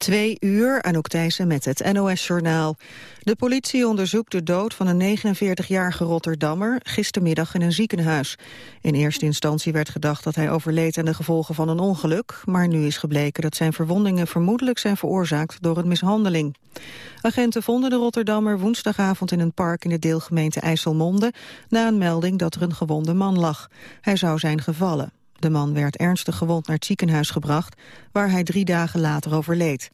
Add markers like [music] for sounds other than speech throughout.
Twee uur, Anouk Thijssen met het NOS-journaal. De politie onderzoekt de dood van een 49-jarige Rotterdammer... gistermiddag in een ziekenhuis. In eerste instantie werd gedacht dat hij overleed aan de gevolgen van een ongeluk... maar nu is gebleken dat zijn verwondingen vermoedelijk zijn veroorzaakt door een mishandeling. Agenten vonden de Rotterdammer woensdagavond in een park in de deelgemeente IJsselmonde... na een melding dat er een gewonde man lag. Hij zou zijn gevallen. De man werd ernstig gewond naar het ziekenhuis gebracht, waar hij drie dagen later overleed.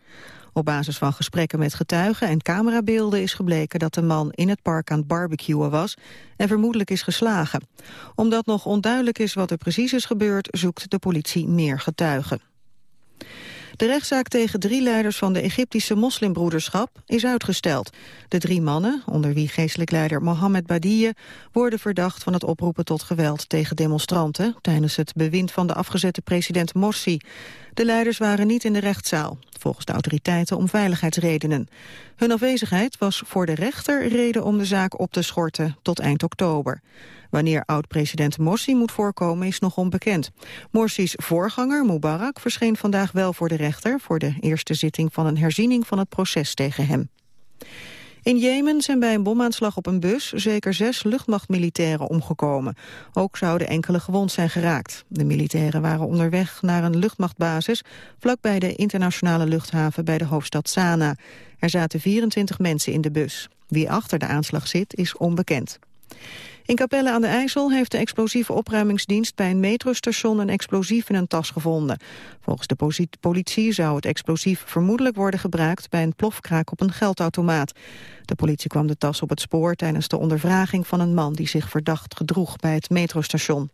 Op basis van gesprekken met getuigen en camerabeelden is gebleken dat de man in het park aan het barbecuen was en vermoedelijk is geslagen. Omdat nog onduidelijk is wat er precies is gebeurd, zoekt de politie meer getuigen. De rechtszaak tegen drie leiders van de Egyptische moslimbroederschap is uitgesteld. De drie mannen, onder wie geestelijk leider Mohammed Badie, worden verdacht van het oproepen tot geweld tegen demonstranten tijdens het bewind van de afgezette president Morsi. De leiders waren niet in de rechtszaal, volgens de autoriteiten om veiligheidsredenen. Hun afwezigheid was voor de rechter reden om de zaak op te schorten tot eind oktober. Wanneer oud-president Morsi moet voorkomen is nog onbekend. Morsi's voorganger, Mubarak, verscheen vandaag wel voor de rechter... voor de eerste zitting van een herziening van het proces tegen hem. In Jemen zijn bij een bomaanslag op een bus zeker zes luchtmachtmilitairen omgekomen. Ook zouden enkele gewond zijn geraakt. De militairen waren onderweg naar een luchtmachtbasis vlakbij de internationale luchthaven bij de hoofdstad Sanaa. Er zaten 24 mensen in de bus. Wie achter de aanslag zit is onbekend. In Capelle aan de IJssel heeft de explosieve opruimingsdienst bij een metrostation een explosief in een tas gevonden. Volgens de politie zou het explosief vermoedelijk worden gebruikt bij een plofkraak op een geldautomaat. De politie kwam de tas op het spoor tijdens de ondervraging van een man die zich verdacht gedroeg bij het metrostation.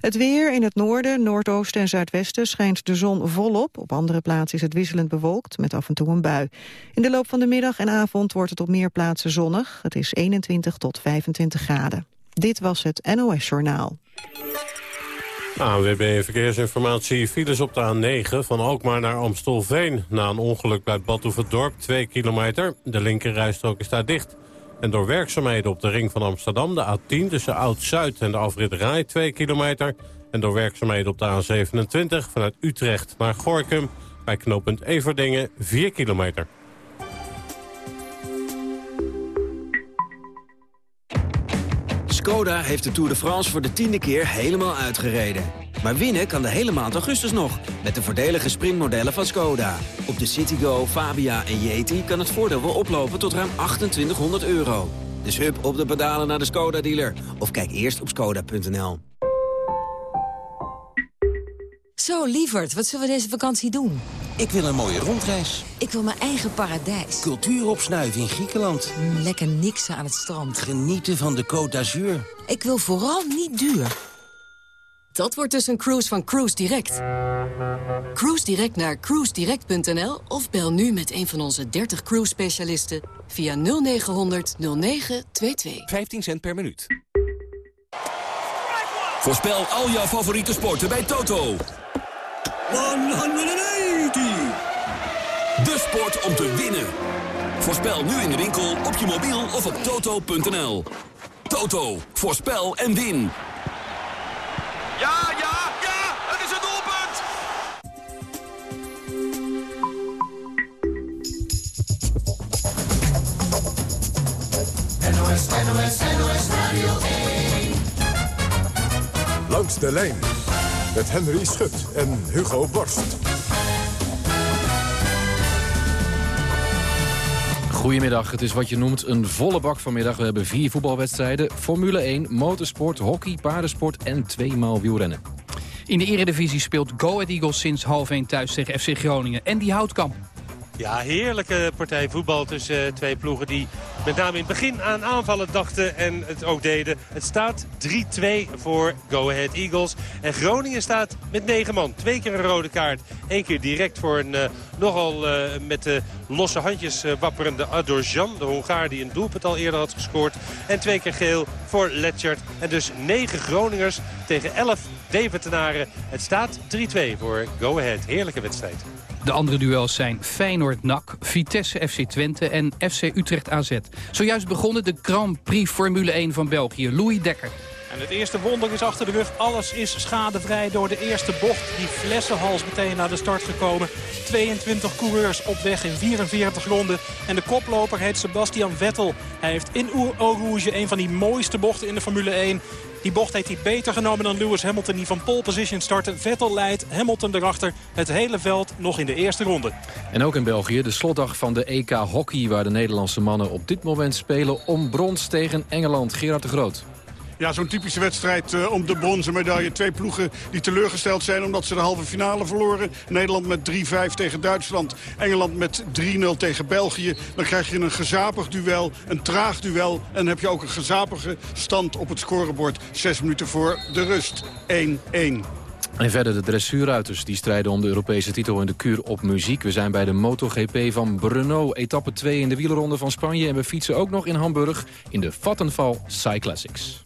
Het weer in het noorden, noordoosten en zuidwesten schijnt de zon volop. Op andere plaatsen is het wisselend bewolkt met af en toe een bui. In de loop van de middag en avond wordt het op meer plaatsen zonnig. Het is 21 tot 25 graden. Dit was het NOS Journaal. ANWB Verkeersinformatie. Files op de A9 van Alkmaar naar Amstelveen. Na een ongeluk bij Badhoevedorp, 2 kilometer. De linkerrijstrook is daar dicht. En door werkzaamheden op de ring van Amsterdam, de A10... tussen Oud-Zuid en de afrit Rai 2 kilometer... en door werkzaamheden op de A27 vanuit Utrecht naar Gorkum... bij knooppunt Everdingen 4 kilometer. Skoda heeft de Tour de France voor de tiende keer helemaal uitgereden. Maar winnen kan de hele maand augustus nog, met de voordelige sprintmodellen van Skoda. Op de Citigo, Fabia en Yeti kan het voordeel wel oplopen tot ruim 2800 euro. Dus hup op de pedalen naar de Skoda-dealer. Of kijk eerst op skoda.nl. Zo, lieverd, wat zullen we deze vakantie doen? Ik wil een mooie rondreis. Ik wil mijn eigen paradijs. Cultuur opsnuiven in Griekenland. Mm, lekker niksen aan het strand. Genieten van de Côte d'Azur. Ik wil vooral niet duur. Dat wordt dus een cruise van Cruise Direct. Cruise Direct naar cruisedirect.nl of bel nu met een van onze 30 cruise specialisten via 0900 0922. 15 cent per minuut. Voorspel al jouw favoriete sporten bij Toto. 180! De sport om te winnen. Voorspel nu in de winkel, op je mobiel of op toto.nl. Toto, voorspel en win. Ja, ja, ja! Het is een doelpunt! NOS, NOS, NOS Radio 1. Langs de lijn met Henry Schut en Hugo Borst. Goedemiddag, het is wat je noemt een volle bak vanmiddag. We hebben vier voetbalwedstrijden, Formule 1, motorsport, hockey, paardensport en tweemaal wielrennen. In de eredivisie speelt Go Ahead Eagles sinds half 1 thuis tegen FC Groningen. En die Houtkamp. Ja, heerlijke partij voetbal tussen eh, twee ploegen die met name in het begin aan aanvallen dachten en het ook deden. Het staat 3-2 voor Go Ahead Eagles. En Groningen staat met 9 man. Twee keer een rode kaart. Eén keer direct voor een uh, nogal uh, met de losse handjes wapperende Adorjan. De Hongaar die een doelpunt al eerder had gescoord. En twee keer geel voor Letchert. En dus 9 Groningers tegen 11 Deventenaren. Het staat 3-2 voor Go Ahead. Heerlijke wedstrijd. De andere duels zijn Feyenoord-NAC, Vitesse FC Twente en FC Utrecht AZ. Zojuist begonnen de Grand Prix Formule 1 van België. Louis Dekker. En het eerste wonder is achter de rug. Alles is schadevrij door de eerste bocht. Die flessenhals meteen naar de start gekomen. 22 coureurs op weg in 44 ronden. En de koploper heet Sebastian Vettel. Hij heeft in Eau Rouge een van die mooiste bochten in de Formule 1. Die bocht heeft hij beter genomen dan Lewis Hamilton die van pole position startte. Vettel leidt, Hamilton erachter. Het hele veld nog in de eerste ronde. En ook in België de slotdag van de EK Hockey... waar de Nederlandse mannen op dit moment spelen om brons tegen Engeland. Gerard de Groot. Ja, zo'n typische wedstrijd uh, om de bronzen medaille. Twee ploegen die teleurgesteld zijn omdat ze de halve finale verloren. Nederland met 3-5 tegen Duitsland. Engeland met 3-0 tegen België. Dan krijg je een gezapig duel, een traag duel. En heb je ook een gezapige stand op het scorebord. Zes minuten voor de rust. 1-1. En verder de dressuurruiters die strijden om de Europese titel in de kuur op muziek. We zijn bij de MotoGP van Brno, etappe 2 in de wielerronde van Spanje. En we fietsen ook nog in Hamburg in de Vattenfall Cyclassics.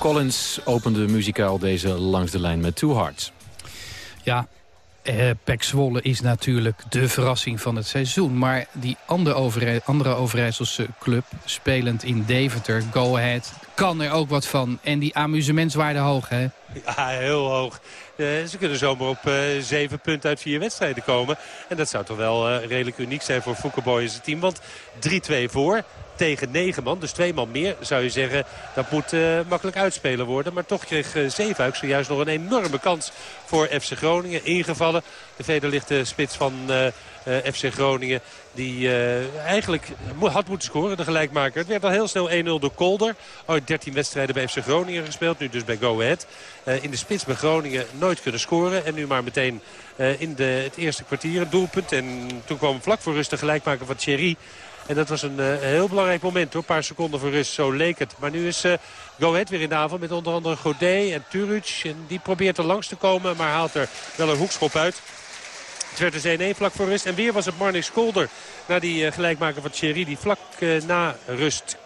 Collins opende muzikaal deze langs de lijn met Two Hearts. Ja, eh, Pek is natuurlijk de verrassing van het seizoen. Maar die andere, andere Overijsselse club, spelend in Deventer, Go Ahead... kan er ook wat van. En die amusementswaarde hoog, hè? Ja, heel hoog. Uh, ze kunnen zomaar op uh, zeven punten uit vier wedstrijden komen. En dat zou toch wel uh, redelijk uniek zijn voor Foucault team. Want 3-2 voor tegen 9 man. Dus twee man meer zou je zeggen. Dat moet makkelijk uitspelen worden. Maar toch kreeg Zeefuik zojuist nog een enorme kans voor FC Groningen ingevallen. De vederlichte spits van FC Groningen. Die eigenlijk had moeten scoren, de gelijkmaker. Het werd al heel snel 1-0 door Kolder. Ooit 13 wedstrijden bij FC Groningen gespeeld. Nu dus bij Go Ahead. in de spits bij Groningen nooit kunnen scoren. En nu maar meteen in de, het eerste kwartier een doelpunt. En toen kwam vlak voor rust de gelijkmaker van Thierry. En dat was een heel belangrijk moment hoor. Een paar seconden voor rust, zo leek het. Maar nu is uh, Go Ahead weer in de avond met onder andere Godet en Turuc. En die probeert er langs te komen, maar haalt er wel een hoekschop uit. Het werd dus 1-1 vlak voor rust. En weer was het Marnix Kolder na die uh, gelijkmaker van Thierry. Die vlak na rust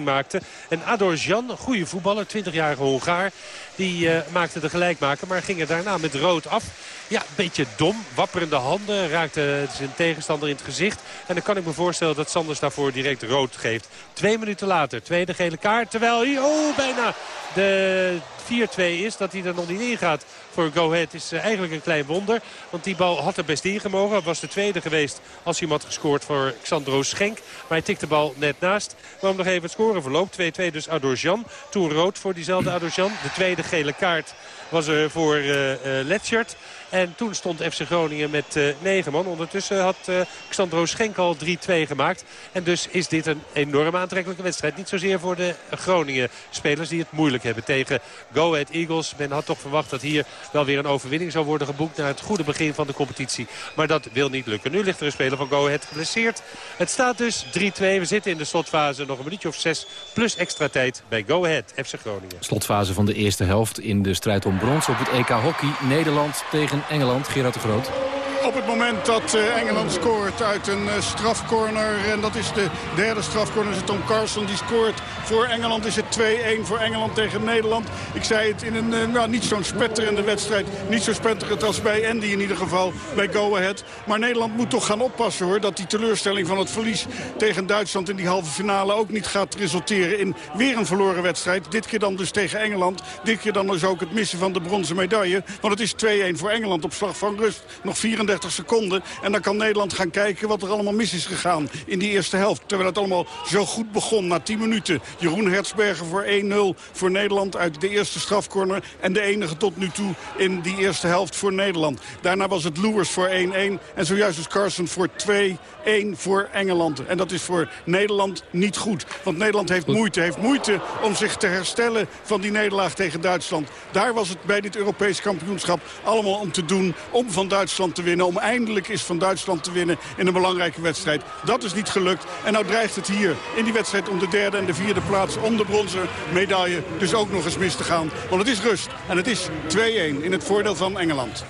2-1 maakte. En Ador Jan, goede voetballer, 20-jarige Hongaar. Die maakte de gelijkmaker, maar ging er daarna met rood af. Ja, een beetje dom. Wapperende handen. Raakte zijn tegenstander in het gezicht. En dan kan ik me voorstellen dat Sanders daarvoor direct rood geeft. Twee minuten later, tweede gele kaart. Terwijl hij, oh, bijna de 4-2 is. Dat hij er nog niet in gaat voor Go Ahead is eh, eigenlijk een klein wonder. Want die bal had er best ingemogen. Het was de tweede geweest als hij hem had gescoord voor Xandro Schenk. Maar hij tikt de bal net naast. Maar om nog even het scoren verloopt. 2-2 dus Adorjan. Toen rood voor diezelfde Adorjan. De tweede gele kaart was er voor uh, uh, Letchert. En toen stond FC Groningen met uh, 9 man. Ondertussen had uh, Xandro Schenk al 3-2 gemaakt. En dus is dit een enorm aantrekkelijke wedstrijd. Niet zozeer voor de Groningen-spelers die het moeilijk hebben tegen Go Ahead Eagles. Men had toch verwacht dat hier wel weer een overwinning zou worden geboekt... naar het goede begin van de competitie. Maar dat wil niet lukken. Nu ligt er een speler van Go Ahead geblesseerd. Het staat dus 3-2. We zitten in de slotfase nog een minuutje of zes plus extra tijd bij Go Ahead FC Groningen. Slotfase van de eerste helft in de strijd om brons op het EK Hockey. Nederland tegen Engeland. Gerard de Groot. Op het moment dat uh, Engeland scoort uit een uh, strafcorner. En dat is de derde strafcorner. Is Tom Carson die scoort. Voor Engeland is het 2-1 voor Engeland tegen Nederland. Ik zei het in een uh, nou, niet zo'n spetterende wedstrijd. Niet zo spetterend als bij Andy in ieder geval. Bij Go Ahead. Maar Nederland moet toch gaan oppassen hoor. Dat die teleurstelling van het verlies tegen Duitsland in die halve finale ook niet gaat resulteren in weer een verloren wedstrijd. Dit keer dan dus tegen Engeland. Dit keer dan dus ook het missen van de bronzen medaille. Want het is 2-1 voor Engeland op slag van rust. Nog 34 30 seconden. En dan kan Nederland gaan kijken wat er allemaal mis is gegaan in die eerste helft. Terwijl het allemaal zo goed begon na 10 minuten. Jeroen Hertzberger voor 1-0 voor Nederland uit de eerste strafcorner. En de enige tot nu toe in die eerste helft voor Nederland. Daarna was het Lewis voor 1-1. En zojuist is Carson voor 2 1 voor Engeland. En dat is voor Nederland niet goed. Want Nederland heeft moeite. Heeft moeite om zich te herstellen van die nederlaag tegen Duitsland. Daar was het bij dit Europees kampioenschap allemaal om te doen. Om van Duitsland te winnen. Om eindelijk eens van Duitsland te winnen in een belangrijke wedstrijd. Dat is niet gelukt. En nou dreigt het hier in die wedstrijd om de derde en de vierde plaats. Om de bronzen medaille dus ook nog eens mis te gaan. Want het is rust. En het is 2-1 in het voordeel van Engeland.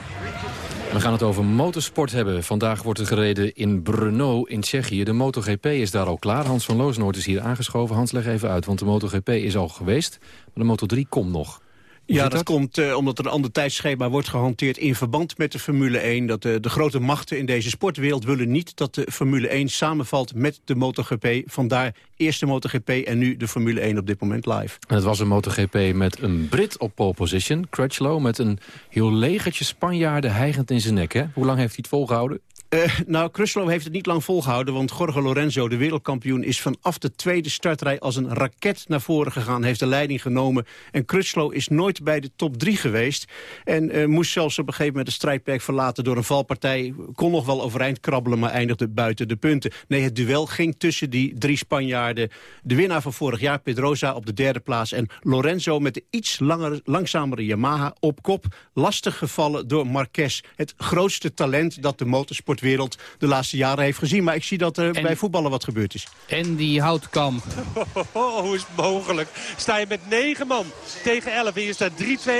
We gaan het over motorsport hebben. Vandaag wordt er gereden in Brno in Tsjechië. De MotoGP is daar al klaar. Hans van Loosnoord is hier aangeschoven. Hans, leg even uit, want de MotoGP is al geweest. Maar de Moto3 komt nog. Ja, dat, komt uh, omdat er een ander tijdschema wordt gehanteerd in verband met de Formule 1. Dat de, de grote machten in deze sportwereld willen niet dat de Formule 1 samenvalt met de MotoGP. Vandaar eerst de MotoGP en nu de Formule 1 op dit moment live. En het was een MotoGP met een Brit op pole position, Crutchlow... met een heel legertje Spanjaarden hijgend in zijn nek. Hè? Hoe lang heeft hij het volgehouden? Uh, nou, Crutchlow heeft het niet lang volgehouden... want Jorge Lorenzo, de wereldkampioen... is vanaf de tweede startrij als een raket naar voren gegaan. Heeft de leiding genomen. En Crutchlow is nooit bij de top drie geweest. En uh, moest zelfs op een gegeven moment de strijdperk verlaten... door een valpartij. Kon nog wel overeind krabbelen, maar eindigde buiten de punten. Nee, het duel ging tussen die drie Spanjaarden. De winnaar van vorig jaar, Pedrosa, op de derde plaats. En Lorenzo met de iets langzamere Yamaha op kop. Lastig gevallen door Marquez. Het grootste talent dat de motorsport wereld de laatste jaren heeft gezien. Maar ik zie dat er bij voetballen wat gebeurd is. En die houtkamp. hoe is het mogelijk? Sta je met 9 man tegen 11 en je staat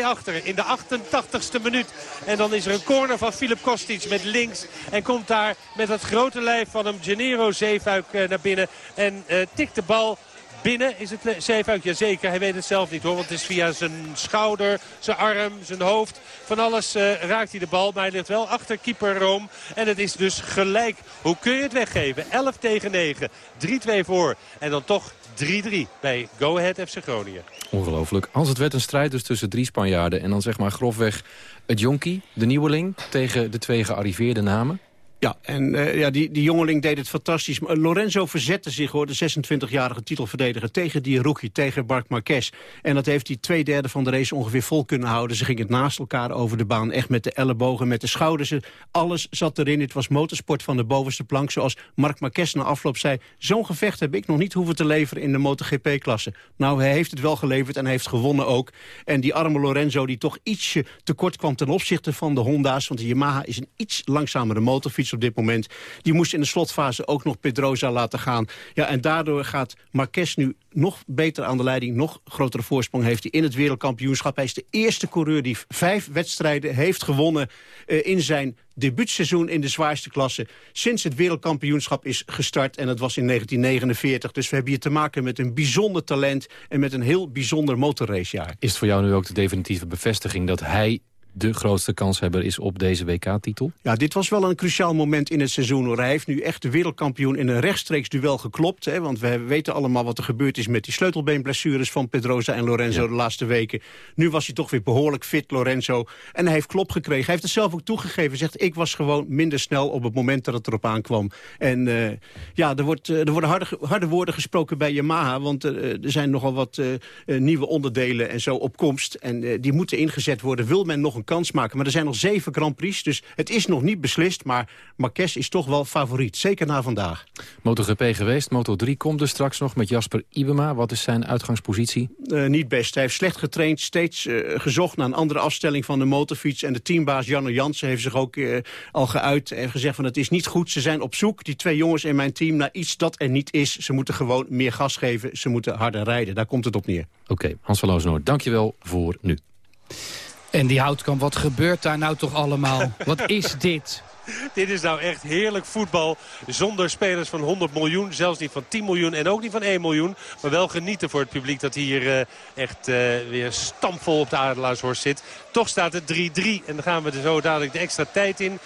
3-2 achter in de 88ste minuut. En dan is er een corner van Filip Kostic met links. En komt daar met dat grote lijf van hem Gennaro Zeefuik eh, naar binnen. En uh, tikt de bal binnen is het Zeefuik. Jazeker, hij weet het zelf niet hoor. Want het is via zijn schouder, zijn arm, zijn hoofd. Van alles uh, raakt hij de bal. Maar hij ligt wel achter keeper Room. En het is dus gelijk. Hoe kun je het weggeven? 11 tegen 9. 3-2 voor. En dan toch 3-3 bij Go Ahead FC Groningen. Ongelooflijk. Als het werd een strijd dus tussen drie Spanjaarden... en dan zeg maar grofweg het jonkie, de nieuweling... tegen de twee gearriveerde namen. Ja, en uh, ja, die, die jongeling deed het fantastisch. Maar Lorenzo verzette zich, hoor, de 26-jarige titelverdediger... tegen die rookie, tegen Marc Marquez. En dat heeft hij twee derde van de race ongeveer vol kunnen houden. Ze gingen naast elkaar over de baan, echt met de ellebogen, met de schouders. Alles zat erin. Het was motorsport van de bovenste plank. Zoals Marc Marquez na afloop zei... zo'n gevecht heb ik nog niet hoeven te leveren in de MotoGP-klasse. Nou, hij heeft het wel geleverd en hij heeft gewonnen ook. En die arme Lorenzo, die toch ietsje tekort kwam ten opzichte van de Honda's... want de Yamaha is een iets langzamere motorfiets op dit moment. Die moest in de slotfase ook nog Pedrosa laten gaan. Ja, en daardoor gaat Marquez nu nog beter aan de leiding, nog grotere voorsprong heeft hij in het wereldkampioenschap. Hij is de eerste coureur die vijf wedstrijden heeft gewonnen uh, in zijn debuutseizoen in de zwaarste klasse sinds het wereldkampioenschap is gestart. En dat was in 1949. Dus we hebben hier te maken met een bijzonder talent en met een heel bijzonder motorracejaar. Is het voor jou nu ook de definitieve bevestiging dat hij de grootste kanshebber is op deze WK-titel? Ja, dit was wel een cruciaal moment in het seizoen. Hoor. Hij heeft nu echt de wereldkampioen in een rechtstreeks duel geklopt. Hè, want we weten allemaal wat er gebeurd is met die sleutelbeenblessures... van Pedrosa en Lorenzo de laatste weken. Nu was hij toch weer behoorlijk fit, Lorenzo. En hij heeft klop gekregen. Hij heeft het zelf ook toegegeven. zegt, ik was gewoon minder snel op het moment dat het erop aankwam. En uh, ja, er, wordt, uh, er worden harde, harde woorden gesproken bij Yamaha... want uh, er zijn nogal wat nieuwe onderdelen en zo op komst. En die moeten ingezet worden. Wil men nog een kans maken. Maar er zijn nog zeven Grand Prix, dus het is nog niet beslist. Maar Marquez is toch wel favoriet, zeker na vandaag. MotoGP geweest, Moto3 komt er straks nog met Jasper Ibema. Wat is zijn uitgangspositie? Uh, niet best. Hij heeft slecht getraind, steeds uh, gezocht naar een andere afstelling van de motorfiets. En de teambaas Janne Jansen heeft zich ook uh, al geuit en gezegd van het is niet goed. Ze zijn op zoek, die twee jongens in mijn team, naar iets dat er niet is. Ze moeten gewoon meer gas geven, ze moeten harder rijden. Daar komt het op neer. Oké, okay, Hans van Loosnoord, dankjewel voor nu. En die houtkamp, wat gebeurt daar nou toch allemaal? wat is dit? [laughs] Dit is nou echt heerlijk voetbal. Zonder spelers van 100 miljoen. Zelfs niet van 10 miljoen en ook niet van 1 miljoen. Maar wel genieten voor het publiek dat hier uh, echt uh, weer stampvol op de Adelaarshorst zit. Toch staat het 3-3. En dan gaan we er zo dadelijk de extra tijd in.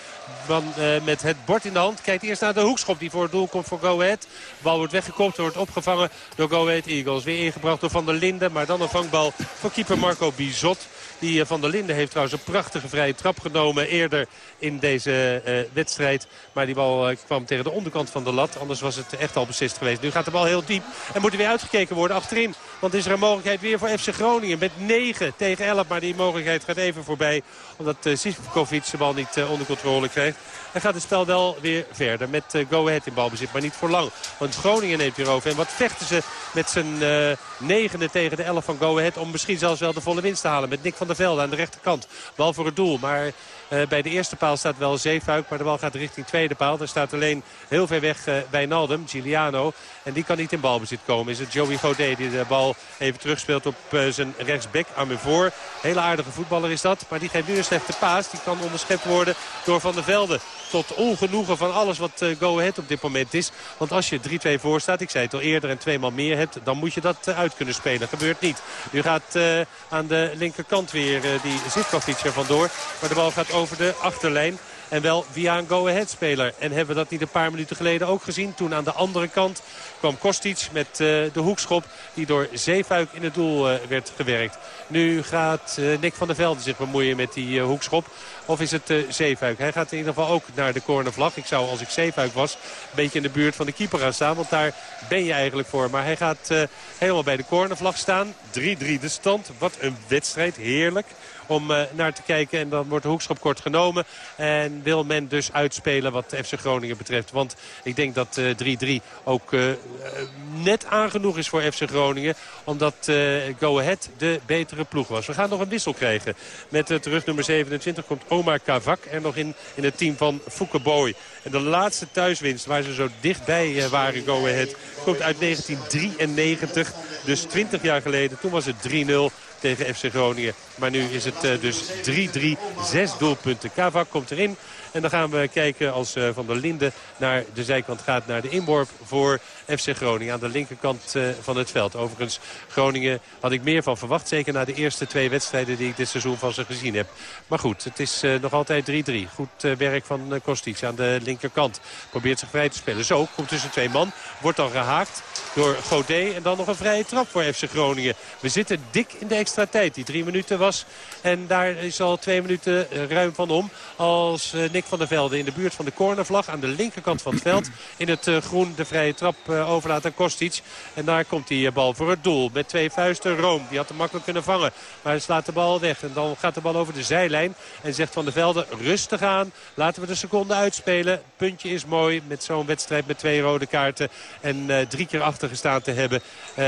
Van, uh, met het bord in de hand. Kijkt eerst naar de hoekschop die voor het doel komt voor Go Ahead. Bal wordt weggekopt, wordt opgevangen door Go Ahead Eagles. Weer ingebracht door Van der Linden. Maar dan een vangbal voor keeper Marco Bizot. Die Van der Linden heeft trouwens een prachtige vrije trap genomen eerder in deze uh, wedstrijd. Maar die bal uh, kwam tegen de onderkant van de lat. Anders was het echt al beslist geweest. Nu gaat de bal heel diep en moet er weer uitgekeken worden achterin. Want is er een mogelijkheid weer voor FC Groningen met 9 tegen 11. Maar die mogelijkheid gaat even voorbij. Omdat uh, Sivkovic de bal niet onder controle krijgt. En gaat het spel wel weer verder met Go Ahead in balbezit. Maar niet voor lang. Want Groningen neemt weer over. En wat vechten ze met zijn negende tegen de 11 van Go Ahead. Om misschien zelfs wel de volle winst te halen. Met Nick van der Velde aan de rechterkant. Bal voor het doel. Maar bij de eerste paal staat wel Zeefuik. Maar de bal gaat richting tweede paal. Er staat alleen heel ver weg bij Naldum, Giuliano. En die kan niet in balbezit komen. Is het Joey Godet die de bal even terugspeelt op uh, zijn rechtsbek. voor. Hele aardige voetballer is dat. Maar die geeft nu een slechte paas. Die kan onderschept worden door Van der Velde. Tot ongenoegen van alles wat Go Ahead op dit moment is. Want als je 3-2 voor staat, ik zei het al eerder, en twee man meer hebt... dan moet je dat uit kunnen spelen. Gebeurt niet. Nu gaat aan de linkerkant weer die Zivkovic er vandoor. Maar de bal gaat over de achterlijn. En wel via een go-ahead-speler. En hebben we dat niet een paar minuten geleden ook gezien. Toen aan de andere kant kwam Kostic met uh, de hoekschop. Die door Zeefuik in het doel uh, werd gewerkt. Nu gaat uh, Nick van der Velde zich bemoeien met die hoekschop. Of is het Zeefuik? Hij gaat in ieder geval ook naar de cornervlag. Ik zou als ik Zeefuik was een beetje in de buurt van de keeper gaan staan. Want daar ben je eigenlijk voor. Maar hij gaat helemaal bij de cornervlag staan. 3-3 de stand. Wat een wedstrijd. Heerlijk om uh, naar te kijken. En dan wordt de hoekschop kort genomen. En wil men dus uitspelen wat FC Groningen betreft. Want ik denk dat 3-3 uh, ook uh, net aangenoeg is voor FC Groningen. Omdat Go Ahead de betere ploeg was. We gaan nog een wissel krijgen. Met terug nummer 27 komt Omar Kavak er nog in, in het team van Boy. En de laatste thuiswinst waar ze zo dichtbij waren Go Ahead komt uit 1993. Dus 20 jaar geleden. Toen was het 3-0 tegen FC Groningen. Maar nu is het uh, dus 3-3, zes doelpunten. Kavak komt erin. En dan gaan we kijken als uh, Van der Linden naar de zijkant gaat. Naar de inworp voor FC Groningen aan de linkerkant uh, van het veld. Overigens, Groningen had ik meer van verwacht. Zeker na de eerste twee wedstrijden die ik dit seizoen van ze gezien heb. Maar goed, het is uh, nog altijd 3-3. Goed werk van Kostic aan de linkerkant. Probeert zich vrij te spelen. Zo, komt tussen twee man. Wordt dan gehaakt door Godet. En dan nog een vrije trap voor FC Groningen. We zitten dik in de extra tijd. Die drie minuten was. En daar is al twee minuten ruim van om. Als Nick Van der Velde in de buurt van de cornervlag. Aan de linkerkant van het veld. In het groen de vrije trap overlaat aan Kostic. En daar komt die bal voor het doel. Met twee vuisten Room. Die had hem makkelijk kunnen vangen. Maar hij slaat de bal weg. En dan gaat de bal over de zijlijn. En zegt Van der Velde rustig aan. Laten we de seconde uitspelen. Puntje is mooi met zo'n wedstrijd met twee rode kaarten. En drie keer achtergestaan te hebben.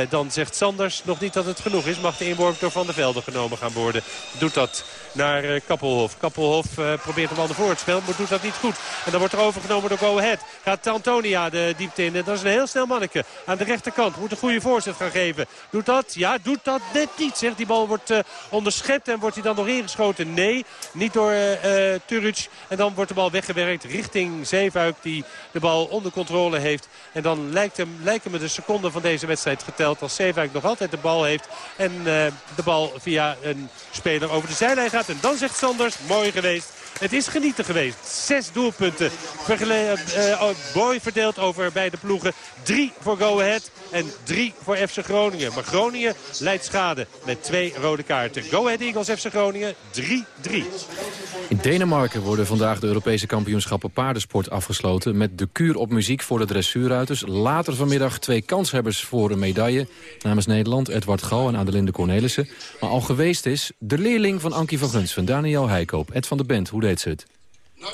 Dan zegt Sanders nog niet dat het genoeg is. Mag de inworp door Van der Velde genomen gaan worden. Doet dat naar uh, Kappelhof. Kappelhof probeert de bal naar voren te spelen, maar doet dat niet goed. En dan wordt er overgenomen door Go Ahead. Gaat Antonia de diepte in. En dat is een heel snel manneke. Aan de rechterkant moet een goede voorzet gaan geven. Doet dat? Ja, doet dat net niet. Zegt die bal wordt onderschept en wordt hij dan nog ingeschoten? Nee, niet door Turuc. En dan wordt de bal weggewerkt richting Zeefuik die de bal onder controle heeft. En dan lijkt hem, lijken me de seconden van deze wedstrijd geteld als Zeefuik nog altijd de bal heeft. En uh, de bal via een speler over de zijlijn gaat. En dan zegt Sanders, mooi geweest. Het is genieten geweest. Zes doelpunten. Uh, Boy verdeeld over beide ploegen. Drie voor Go Ahead en drie voor FC Groningen. Maar Groningen leidt schade met twee rode kaarten. Go Ahead Eagles FC Groningen 3-3. In Denemarken worden vandaag de Europese kampioenschappen paardensport afgesloten... met de kuur op muziek voor de dressuurruiters. Later vanmiddag twee kanshebbers voor een medaille. Namens Nederland Edward Gal en Adelinde Cornelissen. Maar al geweest is de leerling van Ankie van Gunsven, Daniel Heikoop. Ed van de Bent, hoe deed ze het?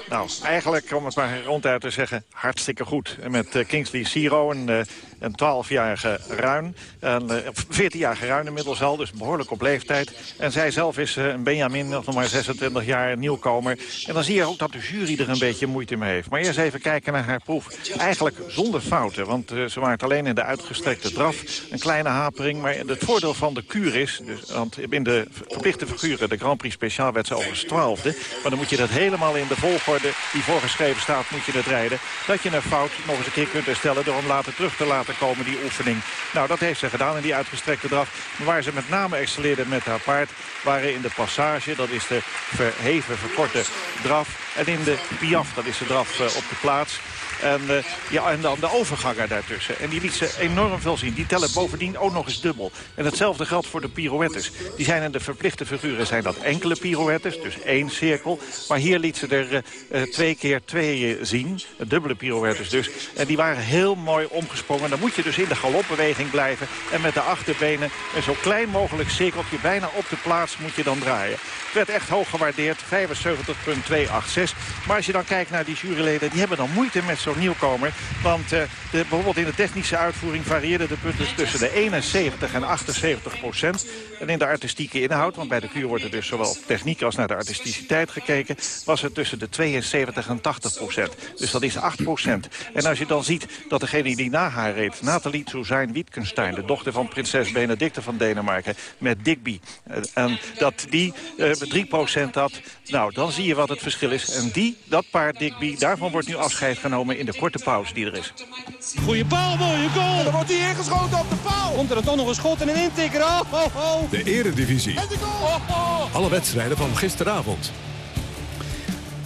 Nou, eigenlijk, om het maar ronduit te zeggen, hartstikke goed. Met uh, Kingsley Siro, een, uh, een 12-jarige ruin. Een uh, 14-jarige ruin inmiddels al, dus behoorlijk op leeftijd. En zij zelf is een Benjamin, nog maar 26 jaar, nieuwkomer. En dan zie je ook dat de jury er een beetje moeite mee heeft. Maar eerst even kijken naar haar proef. Eigenlijk zonder fouten, want ze maakt alleen in de uitgestrekte draf een kleine hapering. Maar het voordeel van de kuur is, dus, want in de verplichte figuren, de Grand Prix Speciaal werd ze overigens twaalfde. Maar dan moet je dat helemaal in de volgorde die voorgeschreven staat moet je het rijden. Dat je een fout nog eens een keer kunt herstellen door hem later terug te laten komen, die oefening. Nou, dat heeft ze gedaan in die uitgestrekte draf. Waar ze met name excelleerde met haar paard waren in de passage. Dat is de verheven, verkorte draf. En in de piaf, dat is de draf uh, op de plaats. En, uh, ja, en dan de overganger daartussen. En die liet ze enorm veel zien. Die tellen bovendien ook nog eens dubbel. En hetzelfde geldt voor de pirouettes. Die zijn in de verplichte figuren zijn dat enkele pirouettes. Dus één cirkel. Maar hier liet ze er uh, twee keer twee zien. Dubbele pirouettes dus. En die waren heel mooi omgesprongen. Dan moet je dus in de galopbeweging blijven. En met de achterbenen een zo klein mogelijk cirkeltje bijna op de plaats moet je dan draaien. Werd echt hoog gewaardeerd. 75,286. Maar als je dan kijkt naar die juryleden. Die hebben dan moeite met zo'n nieuwkomer. Want uh, de, bijvoorbeeld in de technische uitvoering varieerden de punten tussen de 71 en 78 procent. En in de artistieke inhoud, want bij de kuur wordt er dus zowel techniek als naar de artisticiteit gekeken, was het tussen de 72 en 80 procent. Dus dat is 8 procent. En als je dan ziet dat degene die na haar reed, Nathalie Suzanne Wittgenstein, de dochter van prinses Benedicte van Denemarken, met Digby, en dat die uh, 3 procent had, nou dan zie je wat het verschil is. En die, dat paard Digby, daarvan wordt nu afscheid genomen in de korte pauze die er is. Goeie paal, mooie goal. En dan wordt hij ingeschoten op de paal. Komt er dan toch nog een schot en een intikker. Oh, oh, oh. De eredivisie. En de goal. Oh, oh. Alle wedstrijden van gisteravond.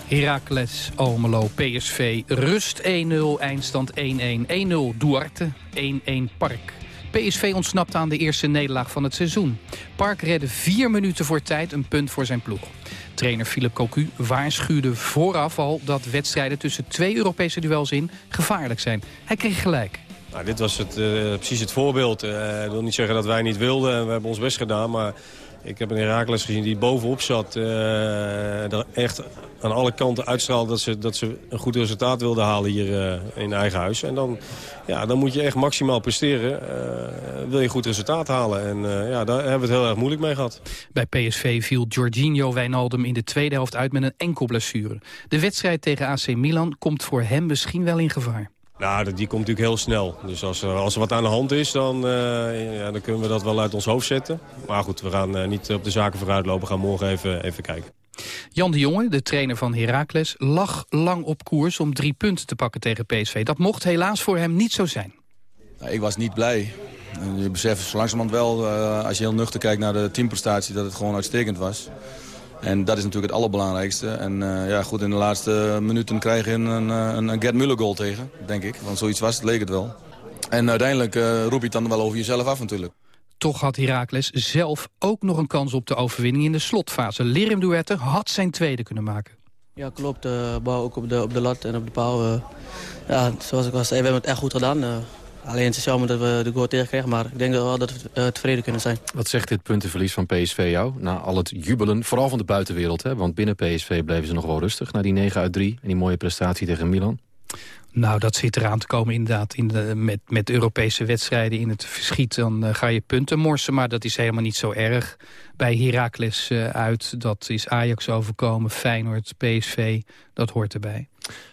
Heracles, Almelo, PSV, rust 1-0, eindstand 1-1. 1-0 Duarte, 1-1 Park. PSV ontsnapt aan de eerste nederlaag van het seizoen. Park redde vier minuten voor tijd een punt voor zijn ploeg. Trainer Philip Cocu waarschuwde vooraf al dat wedstrijden tussen twee Europese duels in gevaarlijk zijn. Hij kreeg gelijk. Nou, dit was het, uh, precies het voorbeeld. Uh, ik wil niet zeggen dat wij niet wilden en we hebben ons best gedaan. Maar ik heb een Herakles gezien die bovenop zat. Uh, echt aan alle kanten uitstraalde dat ze, dat ze een goed resultaat wilden halen hier uh, in eigen huis. En dan, ja, dan moet je echt maximaal presteren. Uh, wil je goed resultaat halen. En ja, daar hebben we het heel erg moeilijk mee gehad. Bij PSV viel Jorginho Wijnaldum in de tweede helft uit met een enkel blessure. De wedstrijd tegen AC Milan komt voor hem misschien wel in gevaar. Nou, die komt natuurlijk heel snel. Dus als, als er wat aan de hand is, dan, uh, ja, dan kunnen we dat wel uit ons hoofd zetten. Maar goed, we gaan uh, niet op de zaken vooruitlopen. We gaan morgen even, even kijken. Jan de Jonge, de trainer van Heracles, lag lang op koers om drie punten te pakken tegen PSV. Dat mocht helaas voor hem niet zo zijn. Nou, ik was niet blij. Je beseft zo langzamerhand wel, uh, als je heel nuchter kijkt naar de teamprestatie, dat het gewoon uitstekend was. En dat is natuurlijk het allerbelangrijkste. En uh, ja, goed, in de laatste minuten krijg je een, een, een Gerd Muller goal tegen, denk ik. Want zoiets was het, leek het wel. En uiteindelijk uh, roep je het dan wel over jezelf af natuurlijk. Toch had Heracles zelf ook nog een kans op de overwinning in de slotfase. Lirim Duette had zijn tweede kunnen maken. Ja, klopt. De bal ook op de, op de lat en op de paal. ja, zoals ik al zei, we hebben het echt goed gedaan. Alleen het is jammer dat we de goal tegenkregen, maar ik denk wel dat we tevreden kunnen zijn. Wat zegt dit puntenverlies van PSV jou? Na al het jubelen, vooral van de buitenwereld. Hè? Want binnen PSV bleven ze nog wel rustig na die 9 uit 3 en die mooie prestatie tegen Milan. Nou, dat zit eraan te komen inderdaad. In de, met, met Europese wedstrijden in het verschiet, dan uh, ga je punten morsen. Maar dat is helemaal niet zo erg. Bij Heracles uh, uit, dat is Ajax overkomen. Feyenoord, PSV, dat hoort erbij.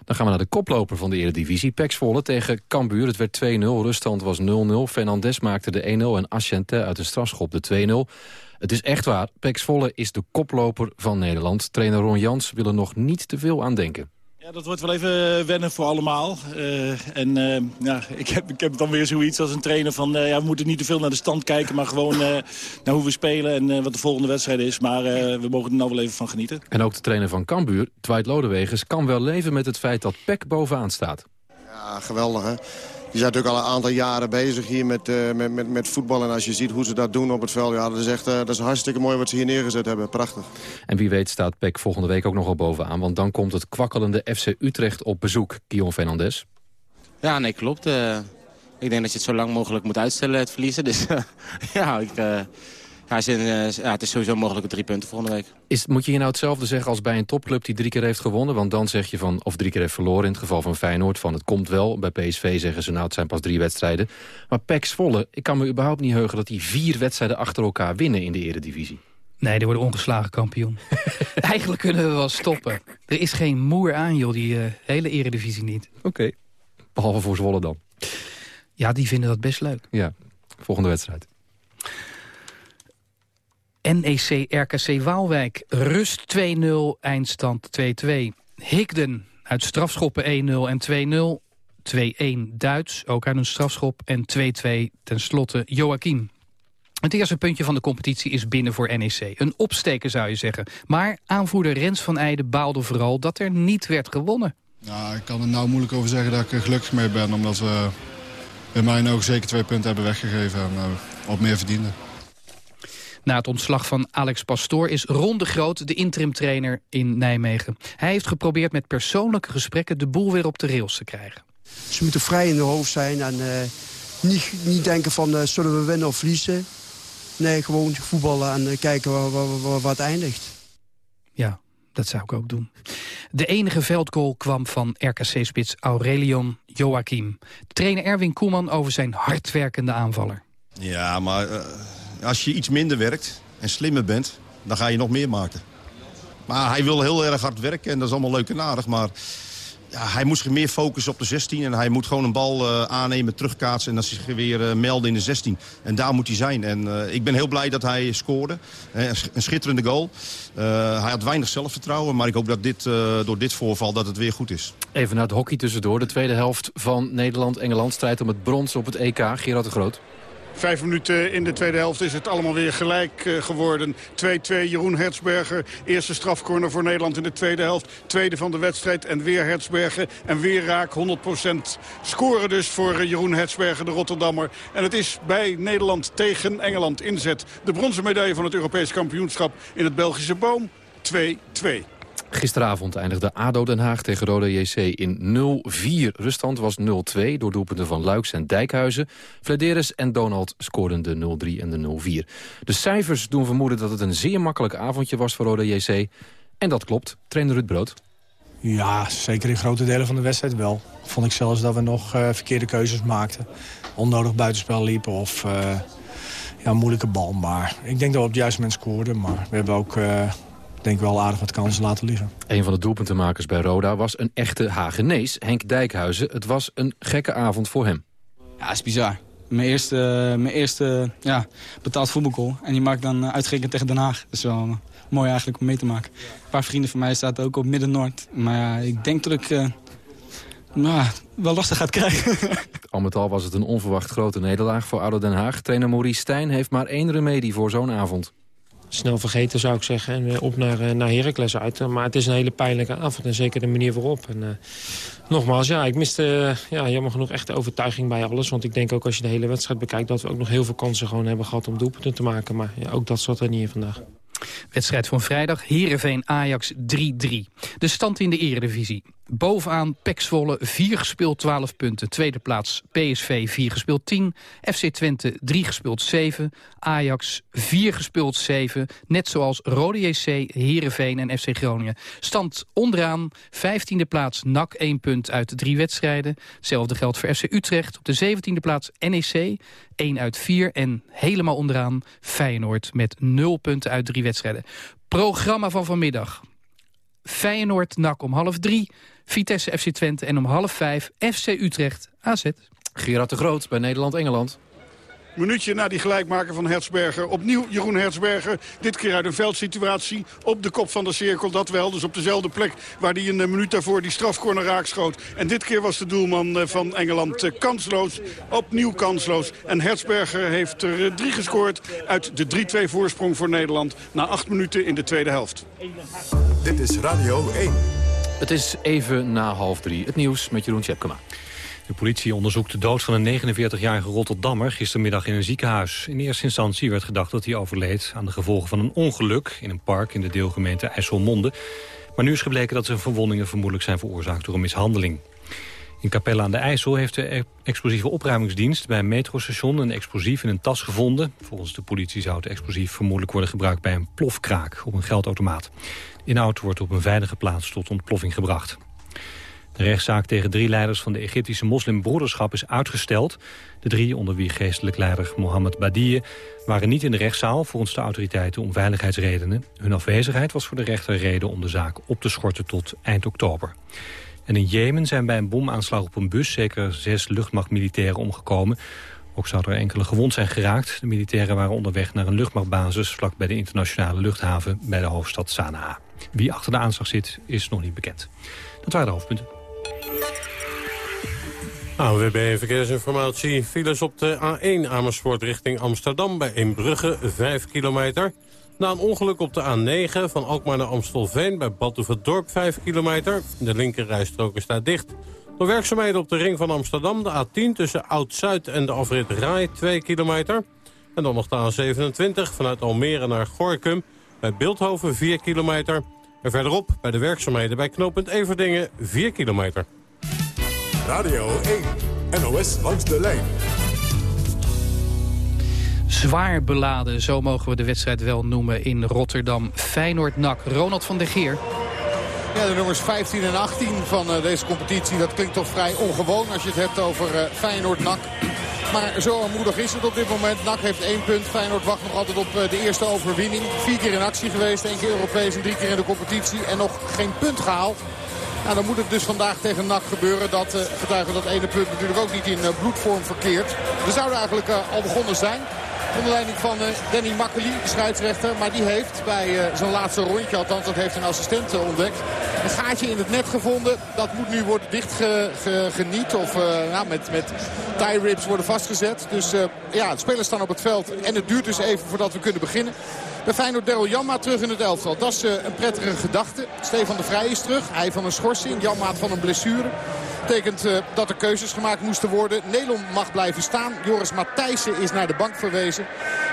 Dan gaan we naar de koploper van de Eredivisie. Zwolle tegen Cambuur. Het werd 2-0, ruststand was 0-0. Fernandes maakte de 1-0 en Asciente uit de strafschop de 2-0. Het is echt waar, Zwolle is de koploper van Nederland. Trainer Ron Jans wil er nog niet te veel aan denken. Ja, dat wordt wel even wennen voor allemaal. Uh, en uh, ja, ik, heb, ik heb dan weer zoiets als een trainer van... Uh, ja, we moeten niet te veel naar de stand kijken... maar gewoon naar hoe we spelen en wat de volgende wedstrijd is. Maar we mogen er nou wel even van genieten. En ook de trainer van Cambuur, Dwight Lodewegers... kan wel leven met het feit dat PEC bovenaan staat. Ja, geweldig hè. Die zijn natuurlijk al een aantal jaren bezig hier met, uh, met, met, met voetbal. En als je ziet hoe ze dat doen op het veld, ja, dat is echt uh, dat is hartstikke mooi wat ze hier neergezet hebben. Prachtig. En wie weet staat PEC volgende week ook nog wel bovenaan. Want dan komt het kwakkelende FC Utrecht op bezoek, Guillaume Fernandes. Ja, nee, klopt. Uh, ik denk dat je het zo lang mogelijk moet uitstellen, het verliezen. Dus [laughs] ja, ik ja, ja, het is sowieso mogelijk drie punten volgende week. Is, moet je hier nou hetzelfde zeggen als bij een topclub die drie keer heeft gewonnen? Want dan zeg je van, of drie keer heeft verloren in het geval van Feyenoord... van het komt wel. Bij PSV zeggen ze nou het zijn pas drie wedstrijden. Maar PEC Volle, ik kan me überhaupt niet heugen... dat die vier wedstrijden achter elkaar winnen in de eredivisie. Nee, die worden ongeslagen kampioen. [laughs] Eigenlijk kunnen we wel stoppen. Er is geen moer aan, joh, die uh, hele eredivisie niet. Oké, behalve voor Zwolle dan. Ja, die vinden dat best leuk. Ja, volgende wedstrijd. NEC RKC Waalwijk. Rust 2-0, eindstand 2-2. Higden uit strafschoppen 1-0 en 2-0. 2-1 Duits, ook uit een strafschop. En 2-2 tenslotte Joachim. Het eerste puntje van de competitie is binnen voor NEC. Een opsteken zou je zeggen. Maar aanvoerder Rens van Eijden baalde vooral dat er niet werd gewonnen. Nou, ik kan er nou moeilijk over zeggen dat ik er gelukkig mee ben. Omdat we in mijn ogen zeker twee punten hebben weggegeven en uh, op meer verdienden. Na het ontslag van Alex Pastoor is Ron de Groot de interim-trainer in Nijmegen. Hij heeft geprobeerd met persoonlijke gesprekken de boel weer op de rails te krijgen. Ze moeten vrij in de hoofd zijn en uh, niet, niet denken van uh, zullen we winnen of verliezen. Nee, gewoon voetballen en uh, kijken waar, waar, waar, waar het eindigt. Ja, dat zou ik ook doen. De enige veldgoal kwam van RKC-spits Aurelion Joachim. Trainer Erwin Koeman over zijn hardwerkende aanvaller. Ja, maar als je iets minder werkt en slimmer bent, dan ga je nog meer maken. Maar hij wil heel erg hard werken en dat is allemaal leuk en aardig. Maar ja, hij moet zich meer focussen op de 16. En hij moet gewoon een bal uh, aannemen, terugkaatsen en dan zich weer uh, melden in de 16. En daar moet hij zijn. En uh, ik ben heel blij dat hij scoorde. een schitterende goal. hij had weinig zelfvertrouwen. Maar ik hoop dat dit, door dit voorval dat het weer goed is. Even naar het hockey tussendoor. De tweede helft van Nederland-Engeland strijdt om het brons op het EK. Gerard de Groot. Vijf minuten in de tweede helft is het allemaal weer gelijk uh, geworden. 2-2 Jeroen Hertzberger. Eerste strafcorner voor Nederland in de tweede helft. Tweede van de wedstrijd en weer Hertzberger. En weer raak 100% scoren dus voor uh, Jeroen Hertzberger, de Rotterdammer. En het is bij Nederland tegen Engeland inzet. De bronzen medaille van het Europees kampioenschap in het Belgische Boom. 2-2. Gisteravond eindigde ADO Den Haag tegen Rode JC in 0-4. Ruststand was 0-2 door doelpunten van Luiks en Dijkhuizen. Flederis en Donald scoorden de 0-3 en de 0-4. De cijfers doen vermoeden dat het een zeer makkelijk avondje was voor Rode JC. En dat klopt. Trainer Ruud Brood. Ja, zeker in grote delen van de wedstrijd wel. Vond ik zelfs dat we nog uh, verkeerde keuzes maakten. Onnodig buitenspel liepen of uh, ja, moeilijke bal. Maar ik denk dat we op het juiste moment scoorden. Maar we hebben ook... Uh, denk wel aardig wat kansen laten liggen. Een van de doelpuntenmakers bij Roda was een echte Hagenees, Henk Dijkhuizen. Het was een gekke avond voor hem. Ja, is bizar. Mijn eerste, mijn eerste ja, betaald voetbalgoal. En die maakt dan uitgerekend tegen Den Haag. Dat is wel mooi eigenlijk om mee te maken. Een paar vrienden van mij zaten ook op Midden-Noord. Maar ja, ik denk dat ik uh, nou, wel lastig gaat krijgen. [laughs] Al met al was het een onverwacht grote nederlaag voor ADO Den Haag. Trainer Maurice Stijn heeft maar één remedie voor zo'n avond snel vergeten zou ik zeggen. En weer op naar, eh, naar Heracles uit. Maar het is een hele pijnlijke avond en zeker de manier waarop. En, uh, nogmaals, ja, ik miste ja, jammer genoeg echt de overtuiging bij alles. Want ik denk ook als je de hele wedstrijd bekijkt... dat we ook nog heel veel kansen gewoon hebben gehad om doelpunten te maken. Maar ja, ook dat zat er niet in vandaag. Wedstrijd van vrijdag, Heerenveen-Ajax 3-3. De stand in de eredivisie. Bovenaan Pek Zwolle, 4 gespeeld 12 punten. Tweede plaats PSV, 4 gespeeld 10. FC Twente, 3 gespeeld 7. Ajax, 4 gespeeld 7. Net zoals Rode JC, Heerenveen en FC Groningen. Stand onderaan, 15e plaats NAC, 1 punt uit 3 wedstrijden. Hetzelfde geldt voor FC Utrecht. Op de 17e plaats NEC, 1 uit 4. En helemaal onderaan Feyenoord met 0 punten uit 3 wedstrijden. Programma van vanmiddag. Feyenoord, NAC om half drie. Vitesse FC Twente en om half vijf FC Utrecht AZ. Gerard de Groot bij Nederland-Engeland. Minuutje na die gelijkmaker van Hertzberger. Opnieuw Jeroen Hertzberger. Dit keer uit een veldsituatie. Op de kop van de cirkel, dat wel. Dus op dezelfde plek waar hij een eh, minuut daarvoor die strafcorner raakschoot. En dit keer was de doelman eh, van Engeland eh, kansloos. Opnieuw kansloos. En Hertzberger heeft er drie gescoord uit de 3-2 voorsprong voor Nederland. Na acht minuten in de tweede helft. Dit is Radio 1. Het is even na half drie. Het nieuws met Jeroen Tjepkema. De politie onderzoekt de dood van een 49-jarige Rotterdammer gistermiddag in een ziekenhuis. In eerste instantie werd gedacht dat hij overleed aan de gevolgen van een ongeluk in een park in de deelgemeente IJsselmonde. Maar nu is gebleken dat zijn verwondingen vermoedelijk zijn veroorzaakt door een mishandeling. In Capelle aan de IJssel heeft de e- explosieve opruimingsdienst bij een metrostation een explosief in een tas gevonden. Volgens de politie zou het explosief vermoedelijk worden gebruikt bij een plofkraak op een geldautomaat. De inhoud wordt op een veilige plaats tot ontploffing gebracht. De rechtszaak tegen drie leiders van de Egyptische moslimbroederschap is uitgesteld. De drie, onder wie geestelijk leider Mohammed Badie, waren niet in de rechtszaal volgens de autoriteiten om veiligheidsredenen. Hun afwezigheid was voor de rechter reden om de zaak op te schorten tot eind oktober. En in Jemen zijn bij een bomaanslag op een bus zeker zes luchtmachtmilitairen omgekomen. Ook zouden er enkele gewond zijn geraakt. De militairen waren onderweg naar een luchtmachtbasis vlak bij de internationale luchthaven bij de hoofdstad Sanaa. Wie achter de aanslag zit is nog niet bekend. Dat waren de hoofdpunten. ANWB Verkeersinformatie. Files op de A1 Amersfoort richting Amsterdam bij Eembrugge, 5 kilometer. Na een ongeluk op de A9 van Alkmaar naar Amstelveen bij Dorp 5 kilometer. De linkerrijstrook is daar dicht. Door werkzaamheden op de ring van Amsterdam, de A10 tussen Oud-Zuid en de afrit Rai 2 kilometer. En dan nog de A27 vanuit Almere naar Gorkum bij Beeldhoven 4 kilometer. En verderop bij de werkzaamheden bij knooppunt Everdingen 4 kilometer. Radio 1, NOS langs de lijn. Zwaar beladen, zo mogen we de wedstrijd wel noemen in Rotterdam. Feyenoord-NAC, Ronald van der Geer. Ja, de nummers 15 en 18 van uh, deze competitie, dat klinkt toch vrij ongewoon als je het hebt over uh, Feyenoord-NAC. Maar zo armoedig is het op dit moment. NAC heeft één punt. Feyenoord wacht nog altijd op uh, de eerste overwinning. Vier keer in actie geweest, één keer Europees en drie keer in de competitie. En nog geen punt gehaald. Nou, dan moet het dus vandaag tegen NAC gebeuren. Dat getuigen dat ene punt natuurlijk ook niet in bloedvorm verkeert. We zouden eigenlijk al begonnen zijn. Onder leiding van Danny Makkeli, de scheidsrechter. Maar die heeft bij zijn laatste rondje, althans dat heeft een assistent ontdekt. Een gaatje in het net gevonden. Dat moet nu worden dichtgeniet. Of nou, met, met tie rips worden vastgezet. Dus ja, de spelers staan op het veld. En het duurt dus even voordat we kunnen beginnen. Bij Feyenoord Daryl Janma terug in het elftal. Dat is een prettige gedachte. Stefan de Vrij is terug. Hij van een schorsing. Janmaat van een blessure. Betekent uh, dat er keuzes gemaakt moesten worden. Nelon mag blijven staan. Joris Matthijssen is naar de bank verwezen.